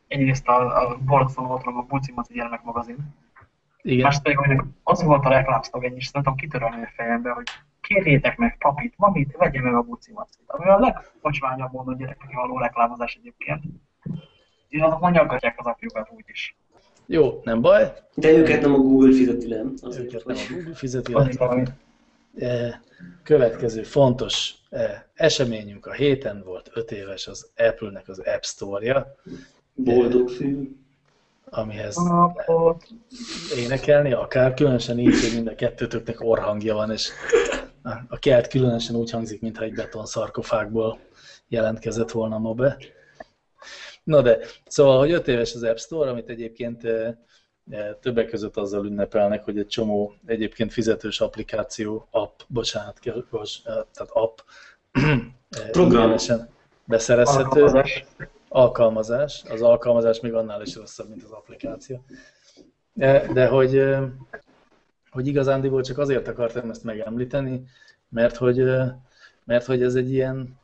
egyrészt a, a borzasztóan volt a Buci Maci gyermekmagazin. Igen. Másrészt pedig az volt a reklámsztag ennyi, és nem tudom kitörölni a fejembe, hogy kérjétek meg papit, mamit, vegye meg a buci macit. Ami a legpocsványabb módon gyerekek való reklámozás egyébként. És azok ma nyaggatják az apjukat úgyis. Jó, nem baj. De őket nem a Google fizeti le. Őket nem a Google fizeti le. E, következő fontos e, eseményünk a héten volt, 5 éves az Apple-nek az App Store-ja. Boldog fű. Amihez Napot. énekelni, akár különösen így, hogy mind a kettőtöknek orhangja van, és a kert különösen úgy hangzik, mintha egy beton szarkofágból jelentkezett volna ma be. Na de, szóval, hogy 5 éves az App Store, amit egyébként többek között azzal ünnepelnek, hogy egy csomó egyébként fizetős applikáció, app, bocsánat, tehát app, program beszerezhető. Alkalmazás. alkalmazás. Az alkalmazás még annál is rosszabb, mint az applikáció. De, de hogy hogy igazándiból csak azért akartam ezt megemlíteni, mert hogy, mert hogy ez egy ilyen,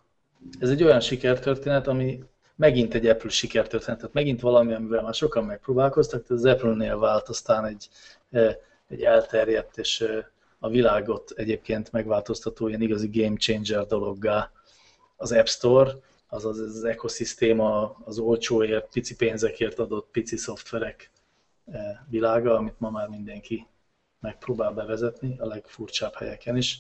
ez egy olyan sikertörténet, ami megint egy Apple sikertörténet, tehát megint valami, amivel már sokan megpróbálkoztak, tehát az Apple-nél vált aztán egy, egy elterjedt és a világot egyébként megváltoztató ilyen igazi game changer dologgá az App Store, azaz az ekoszisztéma, az olcsóért, pici pénzekért adott pici szoftverek világa, amit ma már mindenki megpróbál bevezetni a legfurcsább helyeken is.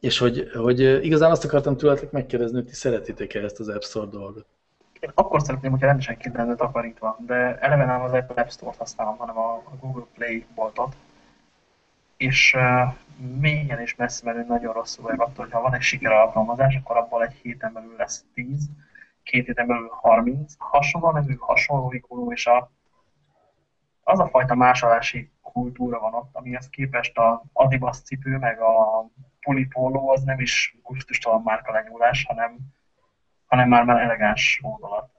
És hogy, hogy igazán azt akartam tőletek megkérdezni, hogy ti szeretitek-e ezt az App Store dolgot? Én akkor szeretném, hogyha rendesen ki lenne takarítva, de eleve nem az Apple App Store-t használom, hanem a Google Play boltot. És uh, mélyen és messze menő nagyon rosszul vagyok attól, hogy ha van egy siker alkalmazás, akkor abból egy héten belül lesz 10, két héten belül 30, hasonló nevű, hasonló ikonú, és a, az a fajta másolási kultúra van ott, amihez képest a Adidas cipő, meg a Polipoló az nem is gusztustalan márka lenyúlás, hanem, hanem már már elegáns oldalat.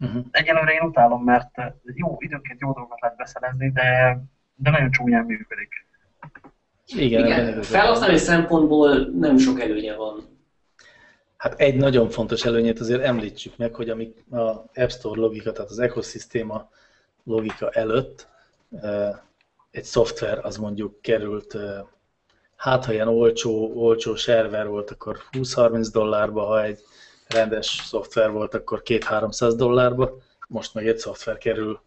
Uh-huh. Egyelőre én utálom, mert jó, időnként jó dolgokat lehet beszerezni, de, de nagyon csúnyán működik. Igen, Igen felhasználói szempontból nem sok előnye van. Hát egy nagyon fontos előnyét azért említsük meg, hogy amik a App Store logika, tehát az ekoszisztéma logika előtt egy szoftver az mondjuk került, hát ha ilyen olcsó, olcsó server volt, akkor 20-30 dollárba, ha egy rendes szoftver volt, akkor 2-300 dollárba, most meg egy szoftver kerül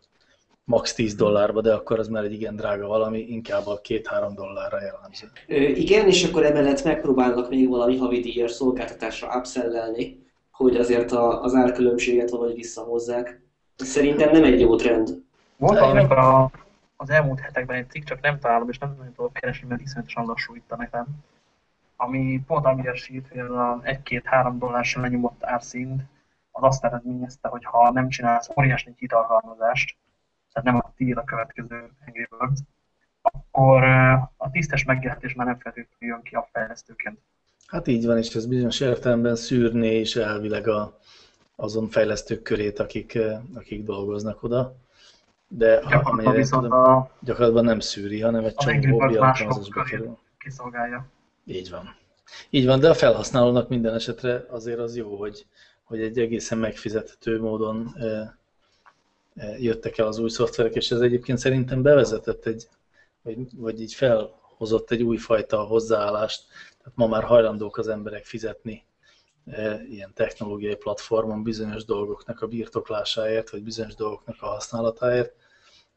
max 10 dollárba, de akkor az már egy igen drága valami, inkább a 2-3 dollárra jellemző. igen, és akkor emellett megpróbálnak még valami havidíjas szolgáltatásra upsellelni, hogy azért a, az árkülönbséget valahogy visszahozzák. Szerintem nem egy jó trend. Volt amikor a, az elmúlt hetekben egy cikk, csak nem találom, és nem nagyon tudok keresni, mert iszonyatosan lassú itt a nekem, ami pont amiért sírt, hogy a 1-2-3 dollár sem lenyomott árszint, az azt eredményezte, hogy ha nem csinálsz óriási hitalhalmazást, tehát nem a tiéd a következő Angry Birds, akkor a tisztes megjelentés már nem feltétlenül jön ki a fejlesztőként. Hát így van, és ez bizonyos értelemben szűrné is elvileg a, azon fejlesztők körét, akik, akik dolgoznak oda. De gyakorlatban, viszont tudom, a, gyakorlatban nem szűri, hanem egy csomó hobbi alkalmazásba kerül. Kiszolgálja. Így van. Így van, de a felhasználónak minden esetre azért az jó, hogy, hogy egy egészen megfizethető módon jöttek el az új szoftverek, és ez egyébként szerintem bevezetett egy, vagy, vagy így felhozott egy újfajta hozzáállást, tehát ma már hajlandók az emberek fizetni e, ilyen technológiai platformon bizonyos dolgoknak a birtoklásáért, vagy bizonyos dolgoknak a használatáért,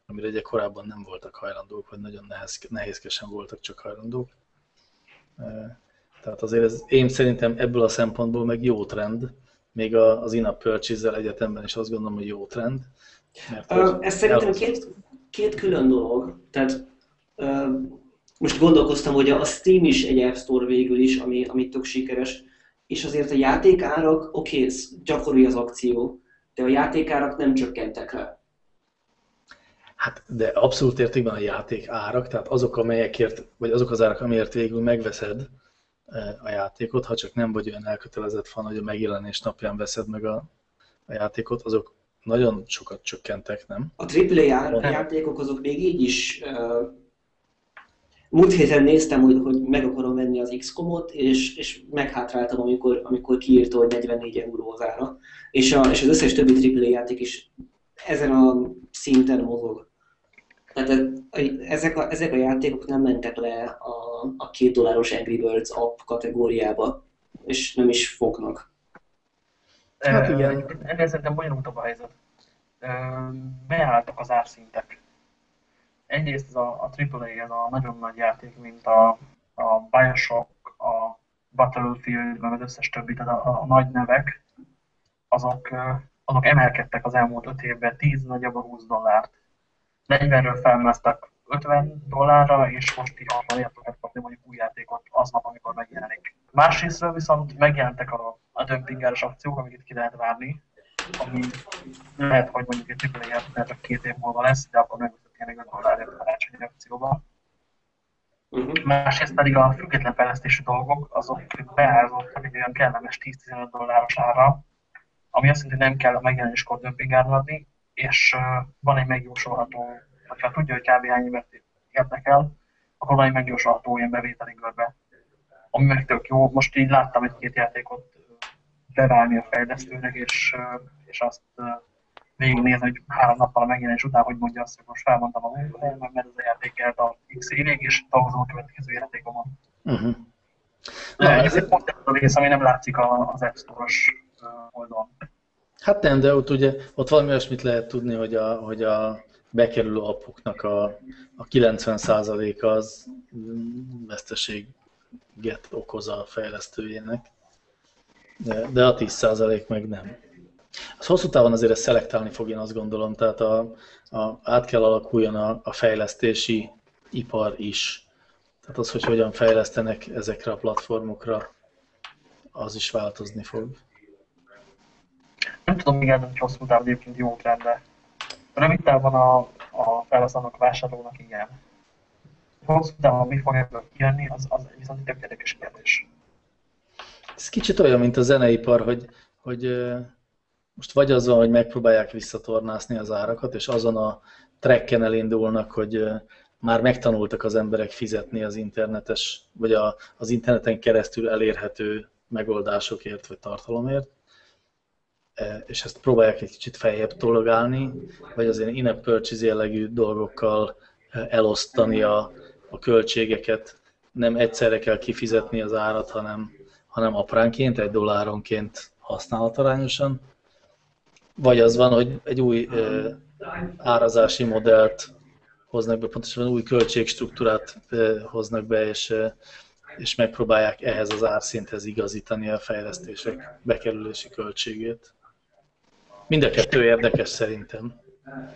amire ugye korábban nem voltak hajlandók, vagy nagyon nehéz, nehézkesen voltak csak hajlandók. E, tehát azért ez, én szerintem ebből a szempontból meg jó trend, még az in-app purchase egyetemben is azt gondolom, hogy jó trend, mert ez szerintem két, két külön dolog. Tehát most gondolkoztam, hogy a Steam is egy App Store végül is, ami, ami tök sikeres, és azért a játékárak, oké, okay, gyakori az akció, de a játékárak nem csökkentek le. Hát, de abszolút értékben a játék árak, tehát azok, amelyekért, vagy azok az árak, amelyért végül megveszed a játékot, ha csak nem vagy olyan elkötelezett fan, hogy a megjelenés napján veszed meg a, a játékot, azok nagyon sokat csökkentek, nem? A AAA játékok azok még így is uh, múlt héten néztem, hogy, hogy meg akarom venni az XCOM-ot, és, és meghátráltam, amikor, amikor kiírta, hogy 44 euró az ára. És, a, és az összes többi AAA játék is ezen a szinten mozog. Tehát ezek a, ezek a játékok nem mentek le a, a két dolláros Angry Birds app kategóriába, és nem is fognak. Hát igen. Ennél szerintem bonyolultabb a helyzet. Beálltak az árszintek. Egyrészt ez a, a AAA, ez a nagyon nagy játék, mint a, a Bioshock, a Battlefield, meg az összes többi, tehát a, a nagy nevek, azok, azok emelkedtek az elmúlt 5 évben 10 nagyobb 20 dollárt. 40-ről felmásztak 50 dollárra, és most így 60 ért lehet kapni mondjuk új játékot aznap, amikor megjelenik. Másrésztről viszont megjelentek a, a dömpingáros akciók, amiket ki lehet várni, ami lehet, hogy mondjuk egy triple játék két év múlva lesz, de akkor megveszed 5 dollárért karácsonyi akcióba. Uh-huh. Másrészt pedig a független fejlesztési dolgok, azok beállítottak egy olyan kellemes 10-15 dolláros ára, ami azt jelenti, hogy nem kell a megjelenéskor dömpingáron adni, és uh, van egy megjósolható, hogyha tudja, hogy kb. hány embert érdekel, akkor van egy megjósolható ilyen bevételi görbe, ami meg tök jó. Most így láttam egy-két játékot beválni a fejlesztőnek, és, és azt végignézni, hogy három nappal a megjelenés után, hogy mondja azt, hogy most felmondtam a munkahelyemet, mert ez a játék eltart x évig, és dolgozom a következő játékomon. Uh-huh. De Na, ez egy pont ez a rész, ami nem látszik az App Store-os oldalon. Hát nem, de ott ugye ott valami olyasmit lehet tudni, hogy a, hogy a bekerülő appoknak a, a 90%-a az veszteséget okoz a fejlesztőjének, de, de a 10% meg nem. Az hosszú távon azért ezt szelektálni fog, én azt gondolom, tehát a, a, át kell alakuljon a, a fejlesztési ipar is. Tehát az, hogy hogyan fejlesztenek ezekre a platformokra, az is változni fog. Nem tudom, igen, hogy hosszú távon egyébként jó trend, Rövid távon a, a felhasználók, vásárlónak igen. Hosszú távon mi fog ebből kijönni, az, az viszont egy tök érdekes kérdés. Ez kicsit olyan, mint a zeneipar, hogy, hogy most vagy az van, hogy megpróbálják visszatornászni az árakat, és azon a trekken elindulnak, hogy már megtanultak az emberek fizetni az internetes, vagy a, az interneten keresztül elérhető megoldásokért, vagy tartalomért, és ezt próbálják egy kicsit feljebb tologálni, vagy az ilyen in purchase jellegű dolgokkal elosztani a, a költségeket. Nem egyszerre kell kifizetni az árat, hanem, hanem apránként, egy dolláronként használatarányosan. Vagy az van, hogy egy új árazási modellt hoznak be, pontosan új költségstruktúrát hoznak be, és, és megpróbálják ehhez az árszinthez igazítani a fejlesztések bekerülési költségét. Mind a kettő érdekes szerintem.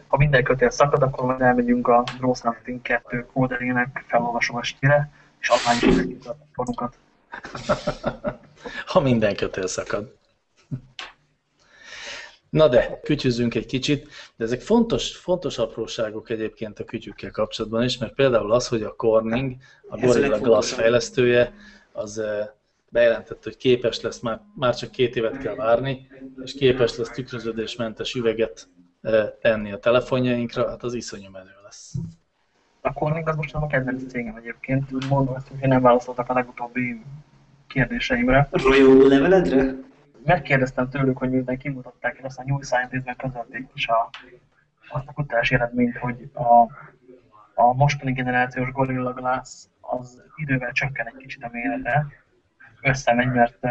Ha minden kötél szakad, akkor majd elmegyünk a Gross Marketing 2 kóderének felolvasom estére, és adványos a fonukat. ha minden kötél szakad. Na de, kütyüzzünk egy kicsit, de ezek fontos, fontos apróságok egyébként a kütyükkel kapcsolatban is, mert például az, hogy a Corning, a Gorilla Glass fejlesztője, az bejelentette, hogy képes lesz, már, már csak két évet kell várni, és képes lesz tükröződésmentes üveget tenni a telefonjainkra, hát az iszonyú menő lesz. A Corning az most a kedvenc cégem egyébként, mondom ezt, hogy nem válaszoltak a legutóbbi kérdéseimre. Rajongó leveledre? Megkérdeztem tőlük, hogy miután kimutatták, és aztán New Scientist-ben közölték is a, azt a kutatási eredményt, hogy a, a mostani generációs Gorilla Glass az idővel csökken egy kicsit a mérete, összemegy, mert,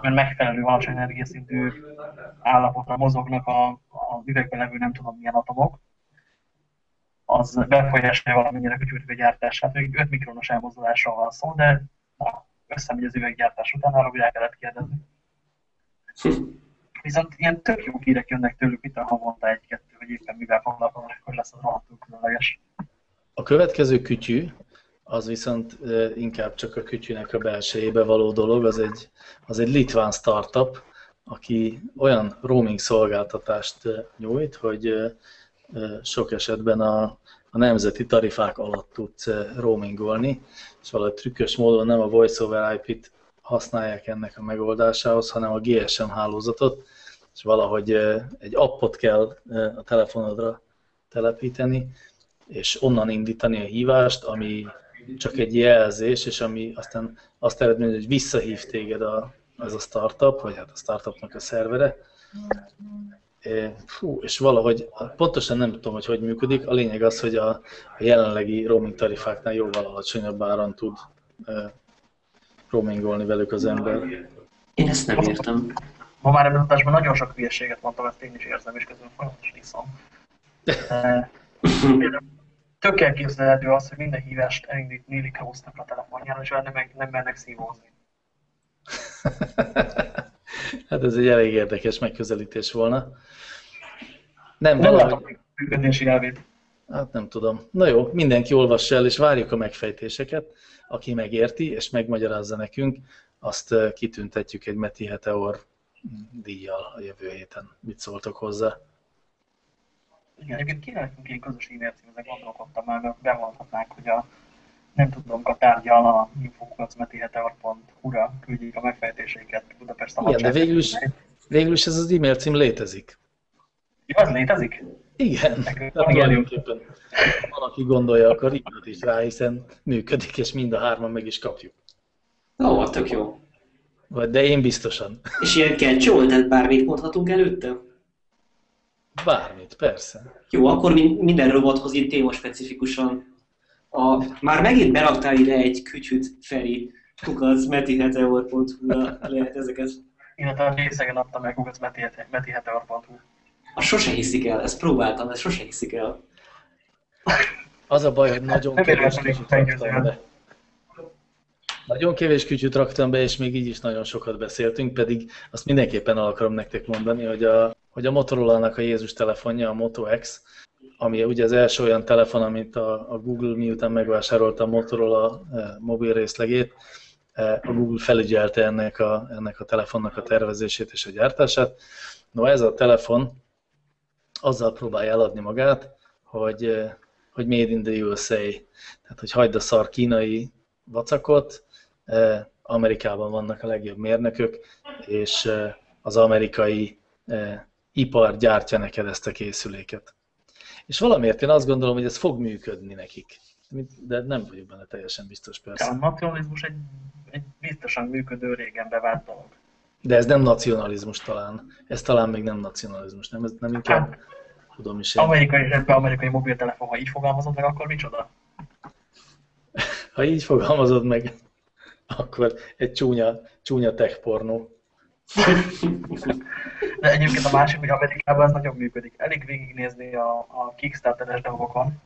mert megfelelő alacsony energiaszintű állapotra mozognak a, a üvegben levő nem tudom milyen atomok, az befolyásolja valamennyire a gyártását, még 5 mikronos elmozdulásról van szó, de na, összemegy az üveggyártás után, arra ugye el kellett kérdezni. Viszont ilyen tök jó hírek jönnek tőlük, mint a havonta egy-kettő, vagy éppen mivel foglalkoznak, akkor lesz az rohadtul különleges. A következő kütyű, az viszont inkább csak a kütyűnek a belsejébe való dolog, az egy, az egy litván startup, aki olyan roaming szolgáltatást nyújt, hogy sok esetben a, a nemzeti tarifák alatt tudsz roamingolni, és valahogy trükkös módon nem a Voice over IP-t használják ennek a megoldásához, hanem a GSM hálózatot, és valahogy egy appot kell a telefonodra telepíteni, és onnan indítani a hívást, ami csak egy jelzés, és ami aztán azt eredményez, hogy visszahív téged a, az a startup, vagy hát a startupnak a szervere. Fú, és valahogy, pontosan nem tudom, hogy hogy működik, a lényeg az, hogy a, a jelenlegi roaming tarifáknál jóval alacsonyabb áron tud roamingolni velük az ember. Én ezt nem értem. Ma már ebben adásban nagyon sok hülyeséget mondtam, ezt én is érzem, és közben folyamatosan iszom. Tök elképzelhető az, hogy minden hívást elindít Néli Krausznak a telefonjára, és nem, nem mernek szívózni. hát ez egy elég érdekes megközelítés volna. Nem, nem valahogy... működési elvét. Hát nem tudom. Na jó, mindenki olvassa el, és várjuk a megfejtéseket aki megérti és megmagyarázza nekünk, azt kitüntetjük egy Meti Heteor díjjal a jövő héten. Mit szóltok hozzá? Igen, egyébként kéne nekünk egy közös e-mail címre gondolkodtam már, mert bevallhatnánk, hogy a nem tudom, a tárgyal a infokacmetiheteor.hu-ra küldjék a megfejtéseiket Budapest Igen, de végül is, végül is ez az e-mail cím létezik. Ja, az létezik? Igen, tehát tulajdonképpen van, aki gondolja, akkor írhat is rá, hiszen működik, és mind a hárman meg is kapjuk. Ó, tök jó. Vagy, de én biztosan. És ilyen catch tehát bármit mondhatunk előtte? Bármit, persze. Jó, akkor minden robothoz itt téma specifikusan. A, már megint beraktál ide egy kütyüt, Feri, kukac, metiheteor.hu-ra lehet ezeket. Illetve a részegen adtam meg kukac, metiheteor.hu. A sose hiszik el, ezt próbáltam, ezt sose hiszik el. Az a baj, hogy nagyon kevés kütyűt raktam be. Nagyon kevés kütyűt raktam be, és még így is nagyon sokat beszéltünk, pedig azt mindenképpen el akarom nektek mondani, hogy a, hogy a Motorola-nak a Jézus telefonja, a Moto X, ami ugye az első olyan telefon, amit a, a Google miután megvásárolta a Motorola e, mobil részlegét, e, a Google felügyelte ennek a, ennek a telefonnak a tervezését és a gyártását. No, ez a telefon azzal próbálja eladni magát, hogy, hogy made in the USA. Tehát, hogy hagyd a szar kínai vacakot, Amerikában vannak a legjobb mérnökök, és az amerikai ipar gyártja neked ezt a készüléket. És valamiért én azt gondolom, hogy ez fog működni nekik. De nem vagyok benne teljesen biztos persze. A nacionalizmus egy, egy biztosan működő, régen bevált dolog. De ez nem nacionalizmus talán. Ez talán még nem nacionalizmus, nem? Ez nem inkább hát, tudom is én. Amerikai, ebbe amerikai mobiltelefon, ha így fogalmazod meg, akkor micsoda? Ha így fogalmazod meg, akkor egy csúnya, csúnya tech pornó. De egyébként a másik, hogy Amerikában ez nagyon működik. Elég végignézni a, a Kickstarter-es dolgokon.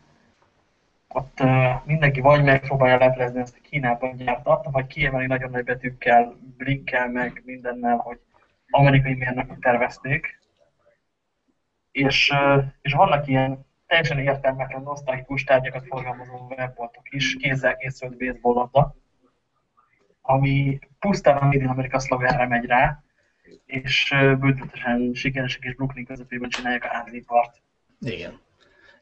Ott mindenki vagy megpróbálja leplezni ezt a Kínában gyártat, vagy kiemeli nagyon nagy betűkkel, blinkkel, meg mindennel, hogy amerikai mérnökök tervezték. És, és vannak ilyen teljesen értelmetlen, nosztalgikus tárgyakat forgalmazó webboltok is, kézzel készült baseball ami pusztán a Made in America szlogára megy rá, és bőtetesen sikeresek és Brooklyn közepében csinálják a házipart. Igen.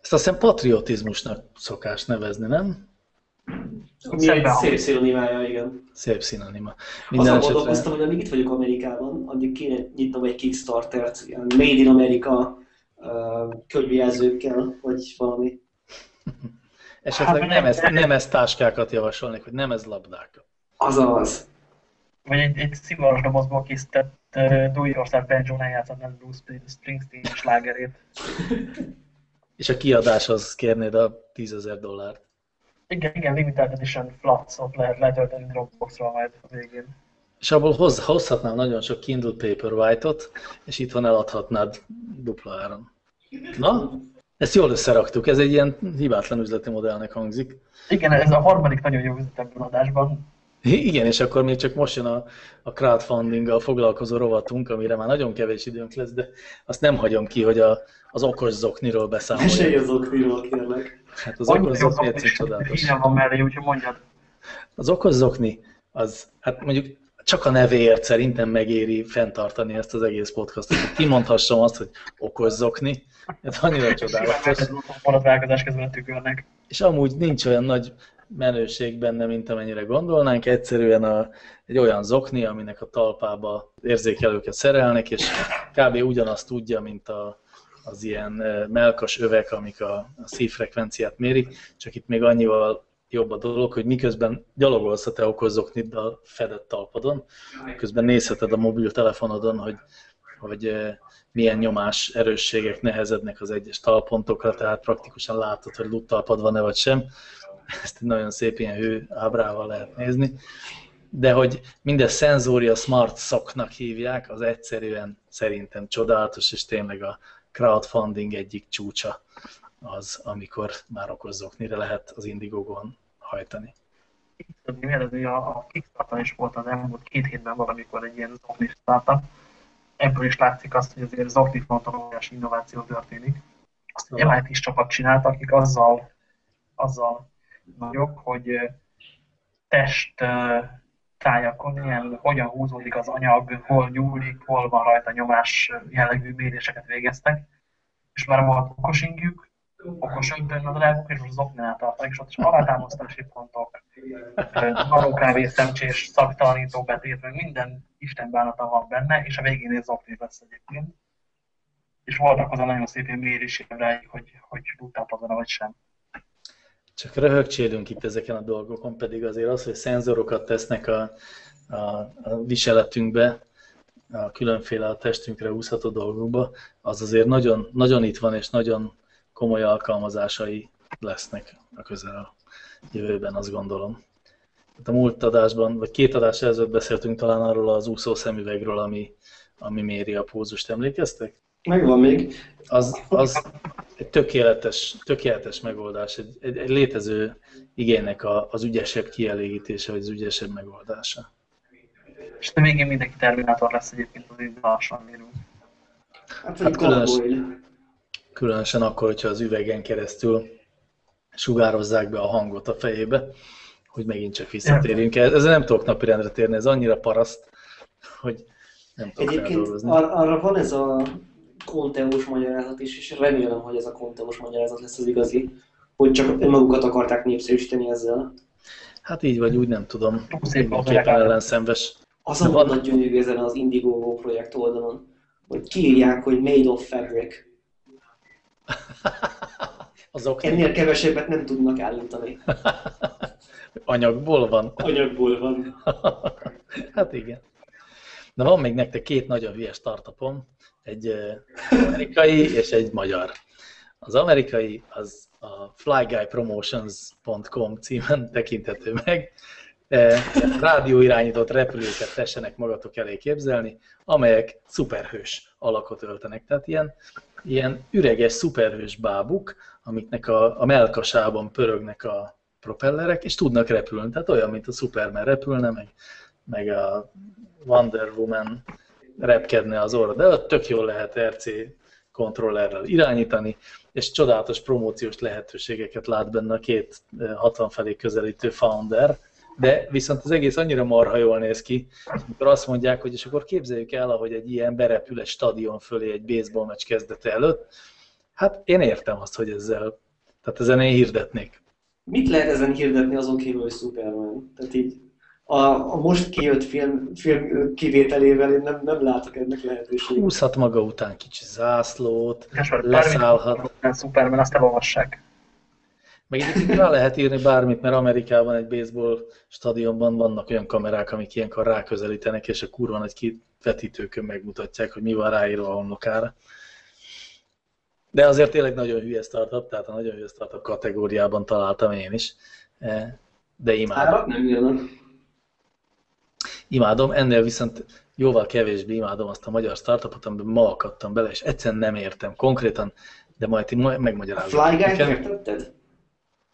Ezt azt hiszem patriotizmusnak szokás nevezni, nem? Mi egy szép szinonimája, igen. Szép szinonima. Minden Azon gondolkoztam, hogy amíg itt vagyok Amerikában, addig kéne nyitnom egy Kickstarter-t, ilyen Made in America uh, könyvjelzőkkel, vagy valami. Esetleg hát, nem, ez, nem ez táskákat javasolnék, hogy nem ez labdákat. Azaz. Vagy egy, egy szivaros dobozból készített uh, Yourself banjo-nál játszott Bruce Springsteen slágerét. És a kiadás az kérnéd a 10 ezer dollárt. Igen, igen, limited edition flatsot lehet letölteni Dropboxról majd a végén. És abból hoz, hozhatnál nagyon sok Kindle Paperwhite-ot, és itthon eladhatnád dupla áron. Na, ezt jól összeraktuk, ez egy ilyen hibátlan üzleti modellnek hangzik. Igen, ez a harmadik nagyon jó üzlet ebben adásban. Igen, és akkor még csak most jön a, a crowdfunding-gal foglalkozó rovatunk, amire már nagyon kevés időnk lesz, de azt nem hagyom ki, hogy a, az okos zokniról beszámolj. Mesélj az okniról, kérlek. Hát az okos zokni egyszer csodálatos. Igen van mellé, úgyhogy mondjad. Az okos zokni, az, hát mondjuk csak a nevéért szerintem megéri fenntartani ezt az egész podcastot. Kimondhassam azt, hogy okos zokni. Ez annyira csodálatos. Maradválkozás közben a tükörnek. És amúgy nincs olyan nagy menőség benne, mint amennyire gondolnánk. Egyszerűen a, egy olyan zokni, aminek a talpába érzékelőket szerelnek, és kb. ugyanazt tudja, mint a, az ilyen melkas övek, amik a, a szívfrekvenciát mérik, csak itt még annyival jobb a dolog, hogy miközben gyalogolsz a te okozokniddal fedett talpadon, közben nézheted a mobiltelefonodon, hogy, hogy milyen nyomás erősségek nehezednek az egyes talpontokra, tehát praktikusan látod, hogy luttalpad van-e vagy sem, ezt egy nagyon szép ilyen hő ábrával lehet nézni, de hogy mindez szenzória smart szoknak hívják, az egyszerűen szerintem csodálatos, és tényleg a crowdfunding egyik csúcsa az, amikor már okozóknire lehet az Indigo-gon hajtani. Mielőtt a Kickstarter is volt az elmúlt két hétben valamikor egy ilyen zokni startup. Ebből is látszik azt, hogy azért zokni fronton óriási innováció történik. Azt egy MIT is csapat csinált, akik azzal, azzal nagyok, hogy test tájakon ilyen, hogyan húzódik az anyag, hol nyúlik, hol van rajta nyomás jellegű méréseket végeztek, és már volt okos ingjük, okos öntőnadrágok, és az oknál tartanak, és ott is alátámasztási pontok, narókávé szemcsés, szaktalanító betét, meg minden Isten bánata van benne, és a végén ez okni lesz egyébként. És voltak az a nagyon szép mérési hogy, hogy tudtál vagy sem. Csak röhögcsélünk itt ezeken a dolgokon, pedig azért az, hogy szenzorokat tesznek a, a, a viseletünkbe, a különféle a testünkre úszható dolgokba, az azért nagyon, nagyon itt van, és nagyon komoly alkalmazásai lesznek a közel a jövőben, azt gondolom. A múlt adásban, vagy két adás előtt beszéltünk talán arról az úszó szemüvegről, ami, ami méri a pózust, emlékeztek? Megvan még. Az, az egy tökéletes, tökéletes megoldás, egy, egy, egy létező igénynek a, az ügyesebb kielégítése, vagy az ügyesebb megoldása. És a végén mindenki Terminátor lesz egyébként az indulásra mérünk. Hát, hát különös, különösen akkor, hogyha az üvegen keresztül sugározzák be a hangot a fejébe, hogy megint csak visszatérjünk. Ezzel nem tudok napirendre térni, ez annyira paraszt, hogy nem tudok Egyébként ar- arra van ez a konteós magyarázat is, és remélem, hogy ez a konteós magyarázat lesz az igazi, hogy csak önmagukat akarták népszerűsíteni ezzel. Hát így vagy úgy, nem tudom. Mindenképpen ellenszenves. Azon van nagy gyönyörű ezen az Indiegogo projekt oldalon, hogy kiírják, hogy made of fabric. Azok Ennél kevesebbet nem tudnak állítani. anyagból van. Anyagból van. hát igen. De van még nektek két nagyon hülye startupom, egy amerikai és egy magyar. Az amerikai az a flyguypromotions.com címen tekinthető meg. Eh, Rádióirányított repülőket tessenek magatok elé képzelni, amelyek szuperhős alakot öltenek. Tehát ilyen, ilyen üreges szuperhős bábuk, amiknek a, a melkasában pörögnek a propellerek, és tudnak repülni. Tehát olyan, mint a Superman repülne, meg, meg a Wonder Woman repkedne az orra, de ott tök jól lehet RC kontrollerrel irányítani, és csodálatos promóciós lehetőségeket lát benne a két 60 felé közelítő founder, de viszont az egész annyira marha jól néz ki, amikor azt mondják, hogy és akkor képzeljük el, ahogy egy ilyen berepül egy stadion fölé egy baseball meccs kezdete előtt, hát én értem azt, hogy ezzel, tehát ezen én hirdetnék. Mit lehet ezen hirdetni azon kívül, hogy Superman? Tehát így a, a most kijött film, film kivételével én nem, nem látok ennek lehetőséget. Húzhat maga után kicsi zászlót, leszállhat. bármit Superman, azt elolvassák. Meg egyébként rá lehet írni bármit, mert Amerikában egy baseball stadionban vannak olyan kamerák, amik ilyenkor ráközelítenek, és a kurva nagy kivetítőkön megmutatják, hogy mi van ráírva a homlokára. De azért tényleg nagyon hülye startup, tehát a nagyon hülye startup kategóriában találtam én is. Eh, De imádom. Árak nem jönnek. Imádom, ennél viszont jóval kevésbé imádom azt a magyar startupot, amiben ma akadtam bele, és egyszerűen nem értem konkrétan, de majd ti megmagyarázom. Fly Guy-t Nekem- értetted?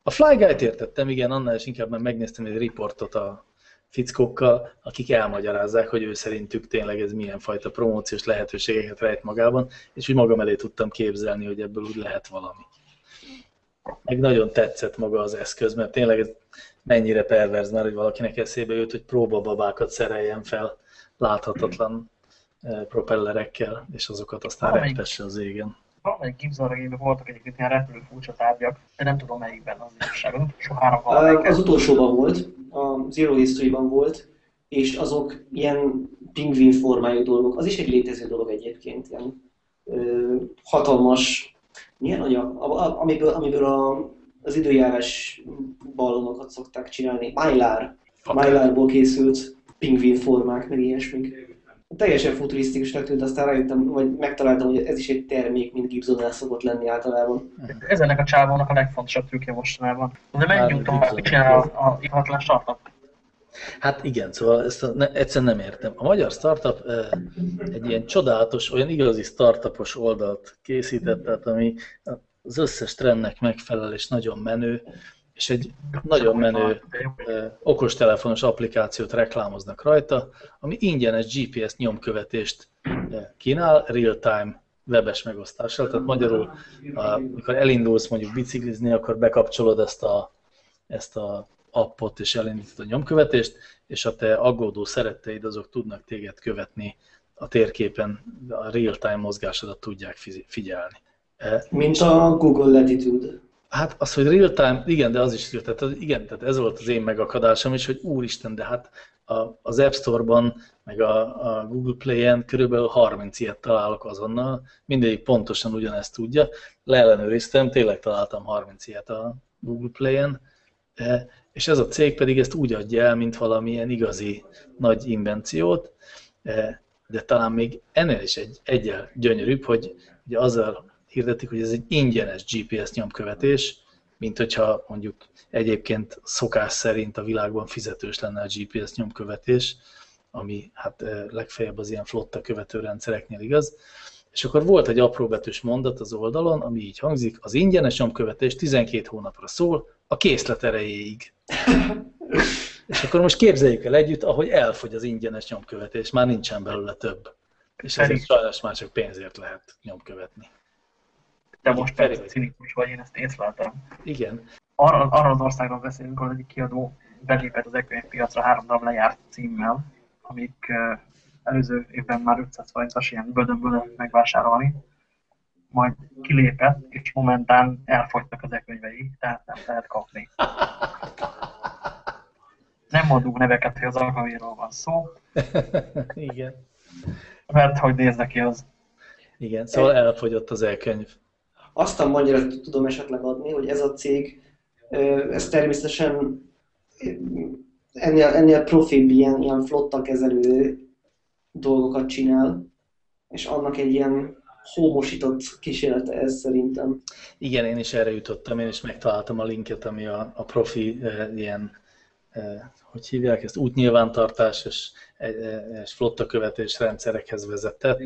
A Fly Guy-t értettem, igen, annál is inkább mert megnéztem egy riportot a fickókkal, akik elmagyarázzák, hogy ő szerintük tényleg ez milyen fajta promóciós lehetőségeket rejt magában, és úgy magam elé tudtam képzelni, hogy ebből úgy lehet valami. Meg nagyon tetszett maga az eszköz, mert tényleg mennyire perverz már, hogy valakinek eszébe jut, hogy próbababákat szereljen fel láthatatlan propellerekkel, és azokat aztán reptesse az égen. Valamelyik Gibson regényben voltak egyébként ilyen repülő furcsa tárgyak, de nem tudom melyikben az igazság. Az utolsó három Ö, valamelyik. Az utolsóban volt, a Zero History-ban volt, és azok ilyen pingvin formájú dolgok. Az is egy létező dolog egyébként, ilyen ö, hatalmas, milyen anyag, amiből, amiből a, az időjárás ballonokat szokták csinálni. Mylar. Mylarból készült pingvin formák, meg ilyesmik. Teljesen futurisztikusnak tűnt, aztán rájöttem, vagy megtaláltam, hogy ez is egy termék, mint Gibson el szokott lenni általában. Ez ennek a csávónak a legfontosabb trükkje mostanában. De menjünk tovább, csinál a, a ihatlan startup? Hát igen, szóval ezt a, ne, egyszerűen nem értem. A magyar startup eh, egy ilyen csodálatos, olyan igazi startupos oldalt készített, tehát ami az összes trendnek megfelel és nagyon menő, és egy nagyon menő okostelefonos applikációt reklámoznak rajta, ami ingyenes GPS nyomkövetést kínál, real-time webes megosztással, tehát magyarul, amikor elindulsz mondjuk biciklizni, akkor bekapcsolod ezt a, ezt a appot, és elindítod a nyomkövetést, és a te aggódó szeretteid azok tudnak téged követni a térképen, a real-time mozgásodat tudják figyelni. Mint a Google Latitude. Hát az, hogy real time, igen, de az is, tehát az, igen, tehát ez volt az én megakadásom is, hogy úristen, de hát a, az App Store-ban, meg a, a Google Play-en körülbelül 30 ilyet találok azonnal, mindegyik pontosan ugyanezt tudja. Leellenőriztem, tényleg találtam 30 ilyet a Google Play-en, eh, és ez a cég pedig ezt úgy adja el, mint valamilyen igazi nagy invenciót, eh, de talán még ennél is egy egyel gyönyörűbb, hogy ugye azzal hirdetik, hogy ez egy ingyenes GPS nyomkövetés, mint hogyha mondjuk egyébként szokás szerint a világban fizetős lenne a GPS nyomkövetés, ami hát eh, legfeljebb az ilyen flotta követő rendszereknél igaz. És akkor volt egy apróbetűs mondat az oldalon, ami így hangzik, az ingyenes nyomkövetés 12 hónapra szól, a készlet erejéig. És akkor most képzeljük el együtt, ahogy elfogy az ingyenes nyomkövetés, már nincsen belőle több. És ezért sajnos már csak pénzért lehet nyomkövetni. De most persze cinikus vagy, én ezt észleltem. Igen, Arra, arra az országról beszélünk, ahol egyik kiadó belépett az e piacra három darab lejárt címmel, amik uh, előző évben már 500 forintos ilyen bödön megvásárolni, majd kilépett, és momentán elfogytak az e-könyvei, tehát nem lehet kapni. Nem mondunk neveket, hogy az alkalmiról van szó, igen. mert hogy néz neki az Igen, szóval elfogyott az elkönyv. Azt a magyarázatot tudom esetleg adni, hogy ez a cég, ez természetesen ennél, ennél profibb ilyen, ilyen flotta kezelő dolgokat csinál, és annak egy ilyen homosított kísérlete ez szerintem. Igen, én is erre jutottam, én is megtaláltam a linket, ami a, a profi e, ilyen, hogy hívják ezt, útnyilvántartás és, e, és flotta követés rendszerekhez vezetett,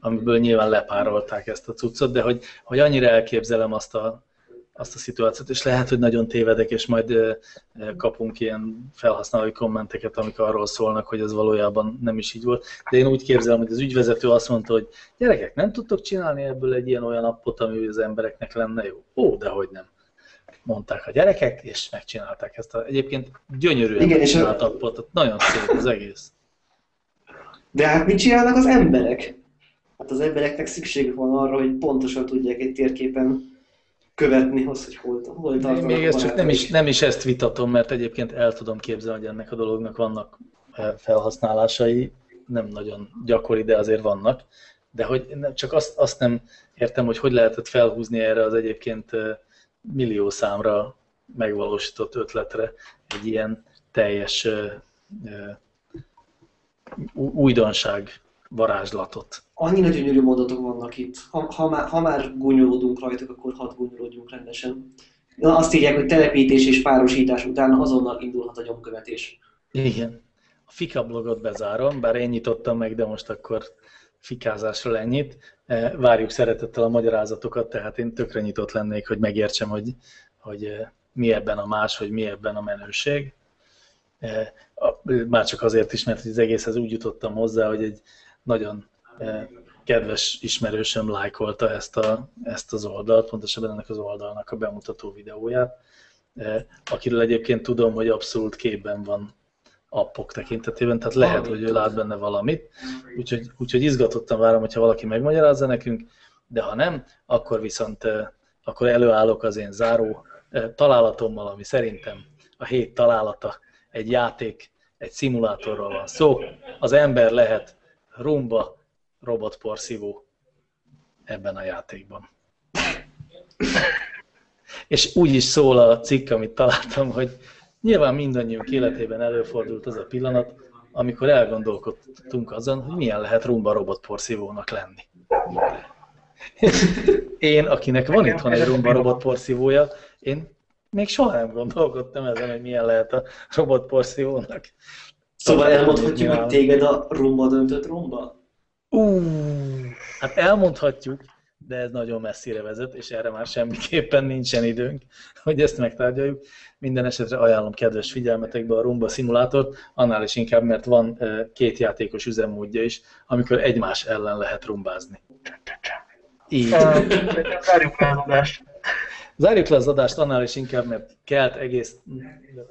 amiből nyilván lepárolták ezt a cuccot, de hogy, hogy annyira elképzelem azt a, azt a szituációt, és lehet, hogy nagyon tévedek, és majd kapunk ilyen felhasználói kommenteket, amik arról szólnak, hogy ez valójában nem is így volt. De én úgy képzelem, hogy az ügyvezető azt mondta, hogy gyerekek, nem tudtok csinálni ebből egy ilyen olyan appot, ami az embereknek lenne jó? Ó, de hogy nem. Mondták a gyerekek, és megcsinálták ezt. A, egyébként gyönyörűen Igen, csinált appot, nagyon szép az egész. De hát mit csinálnak az emberek? Hát az embereknek szükségük van arra, hogy pontosan tudják egy térképen követni az, hogy hol, hol tartanak. Még ezt csak nem is, nem is ezt vitatom, mert egyébként el tudom képzelni, hogy ennek a dolognak vannak eh, felhasználásai, nem nagyon gyakori, de azért vannak. De hogy csak azt, azt nem értem, hogy hogy lehetett felhúzni erre az egyébként eh, millió számra megvalósított ötletre egy ilyen teljes újdonság varázslatot. Annyira gyönyörű mondatok vannak itt. Ha, ha, már, ha már gúnyolódunk rajtuk, akkor hadd gúnyolódjunk rendesen. Na, azt írják, hogy telepítés és párosítás után azonnal indulhat a nyomkövetés. Igen. A Fika blogot bezárom, bár én nyitottam meg, de most akkor fikázásra ennyit. E, várjuk szeretettel a magyarázatokat, tehát én tökre nyitott lennék, hogy megértsem, hogy, hogy e, mi ebben a más, hogy mi ebben a menőség. E, már csak azért is, mert az egészhez úgy jutottam hozzá, hogy egy nagyon kedves ismerősöm lájkolta ezt, a, ezt az oldalt, pontosabban ennek az oldalnak a bemutató videóját, akiről egyébként tudom, hogy abszolút képben van appok tekintetében, tehát lehet, hogy ő lát benne valamit, úgyhogy, úgyhogy izgatottan várom, hogyha valaki megmagyarázza nekünk, de ha nem, akkor viszont akkor előállok az én záró találatommal, ami szerintem a hét találata, egy játék, egy szimulátorról van szó, az ember lehet rumba robotporszívó ebben a játékban. És úgy is szól a cikk, amit találtam, hogy nyilván mindannyiunk életében előfordult az a pillanat, amikor elgondolkodtunk azon, hogy milyen lehet rumba robotporszívónak lenni. Én, akinek van itthon egy rumba robotporszívója, én még soha nem gondolkodtam ezen, hogy milyen lehet a robotporszívónak. Szóval elmondhatjuk, hogy téged a rumba döntött rumba? Uh, hát elmondhatjuk, de ez nagyon messzire vezet, és erre már semmiképpen nincsen időnk, hogy ezt megtárgyaljuk. Minden esetre ajánlom kedves figyelmetekbe a Rumba szimulátort, annál is inkább, mert van két játékos üzemmódja is, amikor egymás ellen lehet rumbázni. Így. Zárjuk le az adást. Zárjuk le az adást annál is inkább, mert kelt egész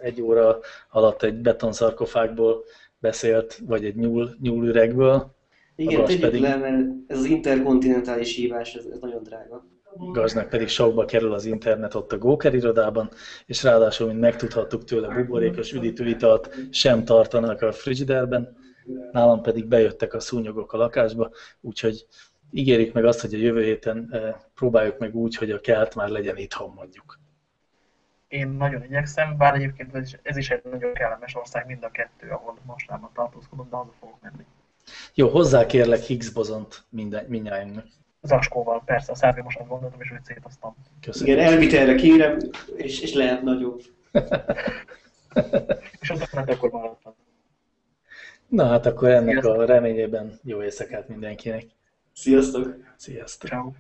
egy óra alatt egy betonszarkofágból beszélt, vagy egy nyúl, nyúlüregből, igen, tegyük pedig... le, mert ez az interkontinentális hívás, ez, ez nagyon drága. Gaznak pedig sokba kerül az internet ott a Góker irodában, és ráadásul, mint megtudhattuk tőle, buborékos üdítőitalt sem tartanak a frigiderben, nálam pedig bejöttek a szúnyogok a lakásba, úgyhogy ígérik meg azt, hogy a jövő héten eh, próbáljuk meg úgy, hogy a kelt már legyen itthon mondjuk. Én nagyon igyekszem, bár egyébként ez is, ez is egy nagyon kellemes ország, mind a kettő, ahol mostában tartózkodom, de haza fogok menni. Jó, hozzá kérlek Higgs bozont minden, mindjárt. Zaskóval, persze, a szárnyamosat gondoltam, és őt szétoztam. Köszönöm. Igen, elvitelre kérem, és, és lehet nagyobb. és az akkor maradtam. Na hát akkor ennek Sziasztok. a reményében jó éjszakát mindenkinek. Sziasztok! Sziasztok! Ciao.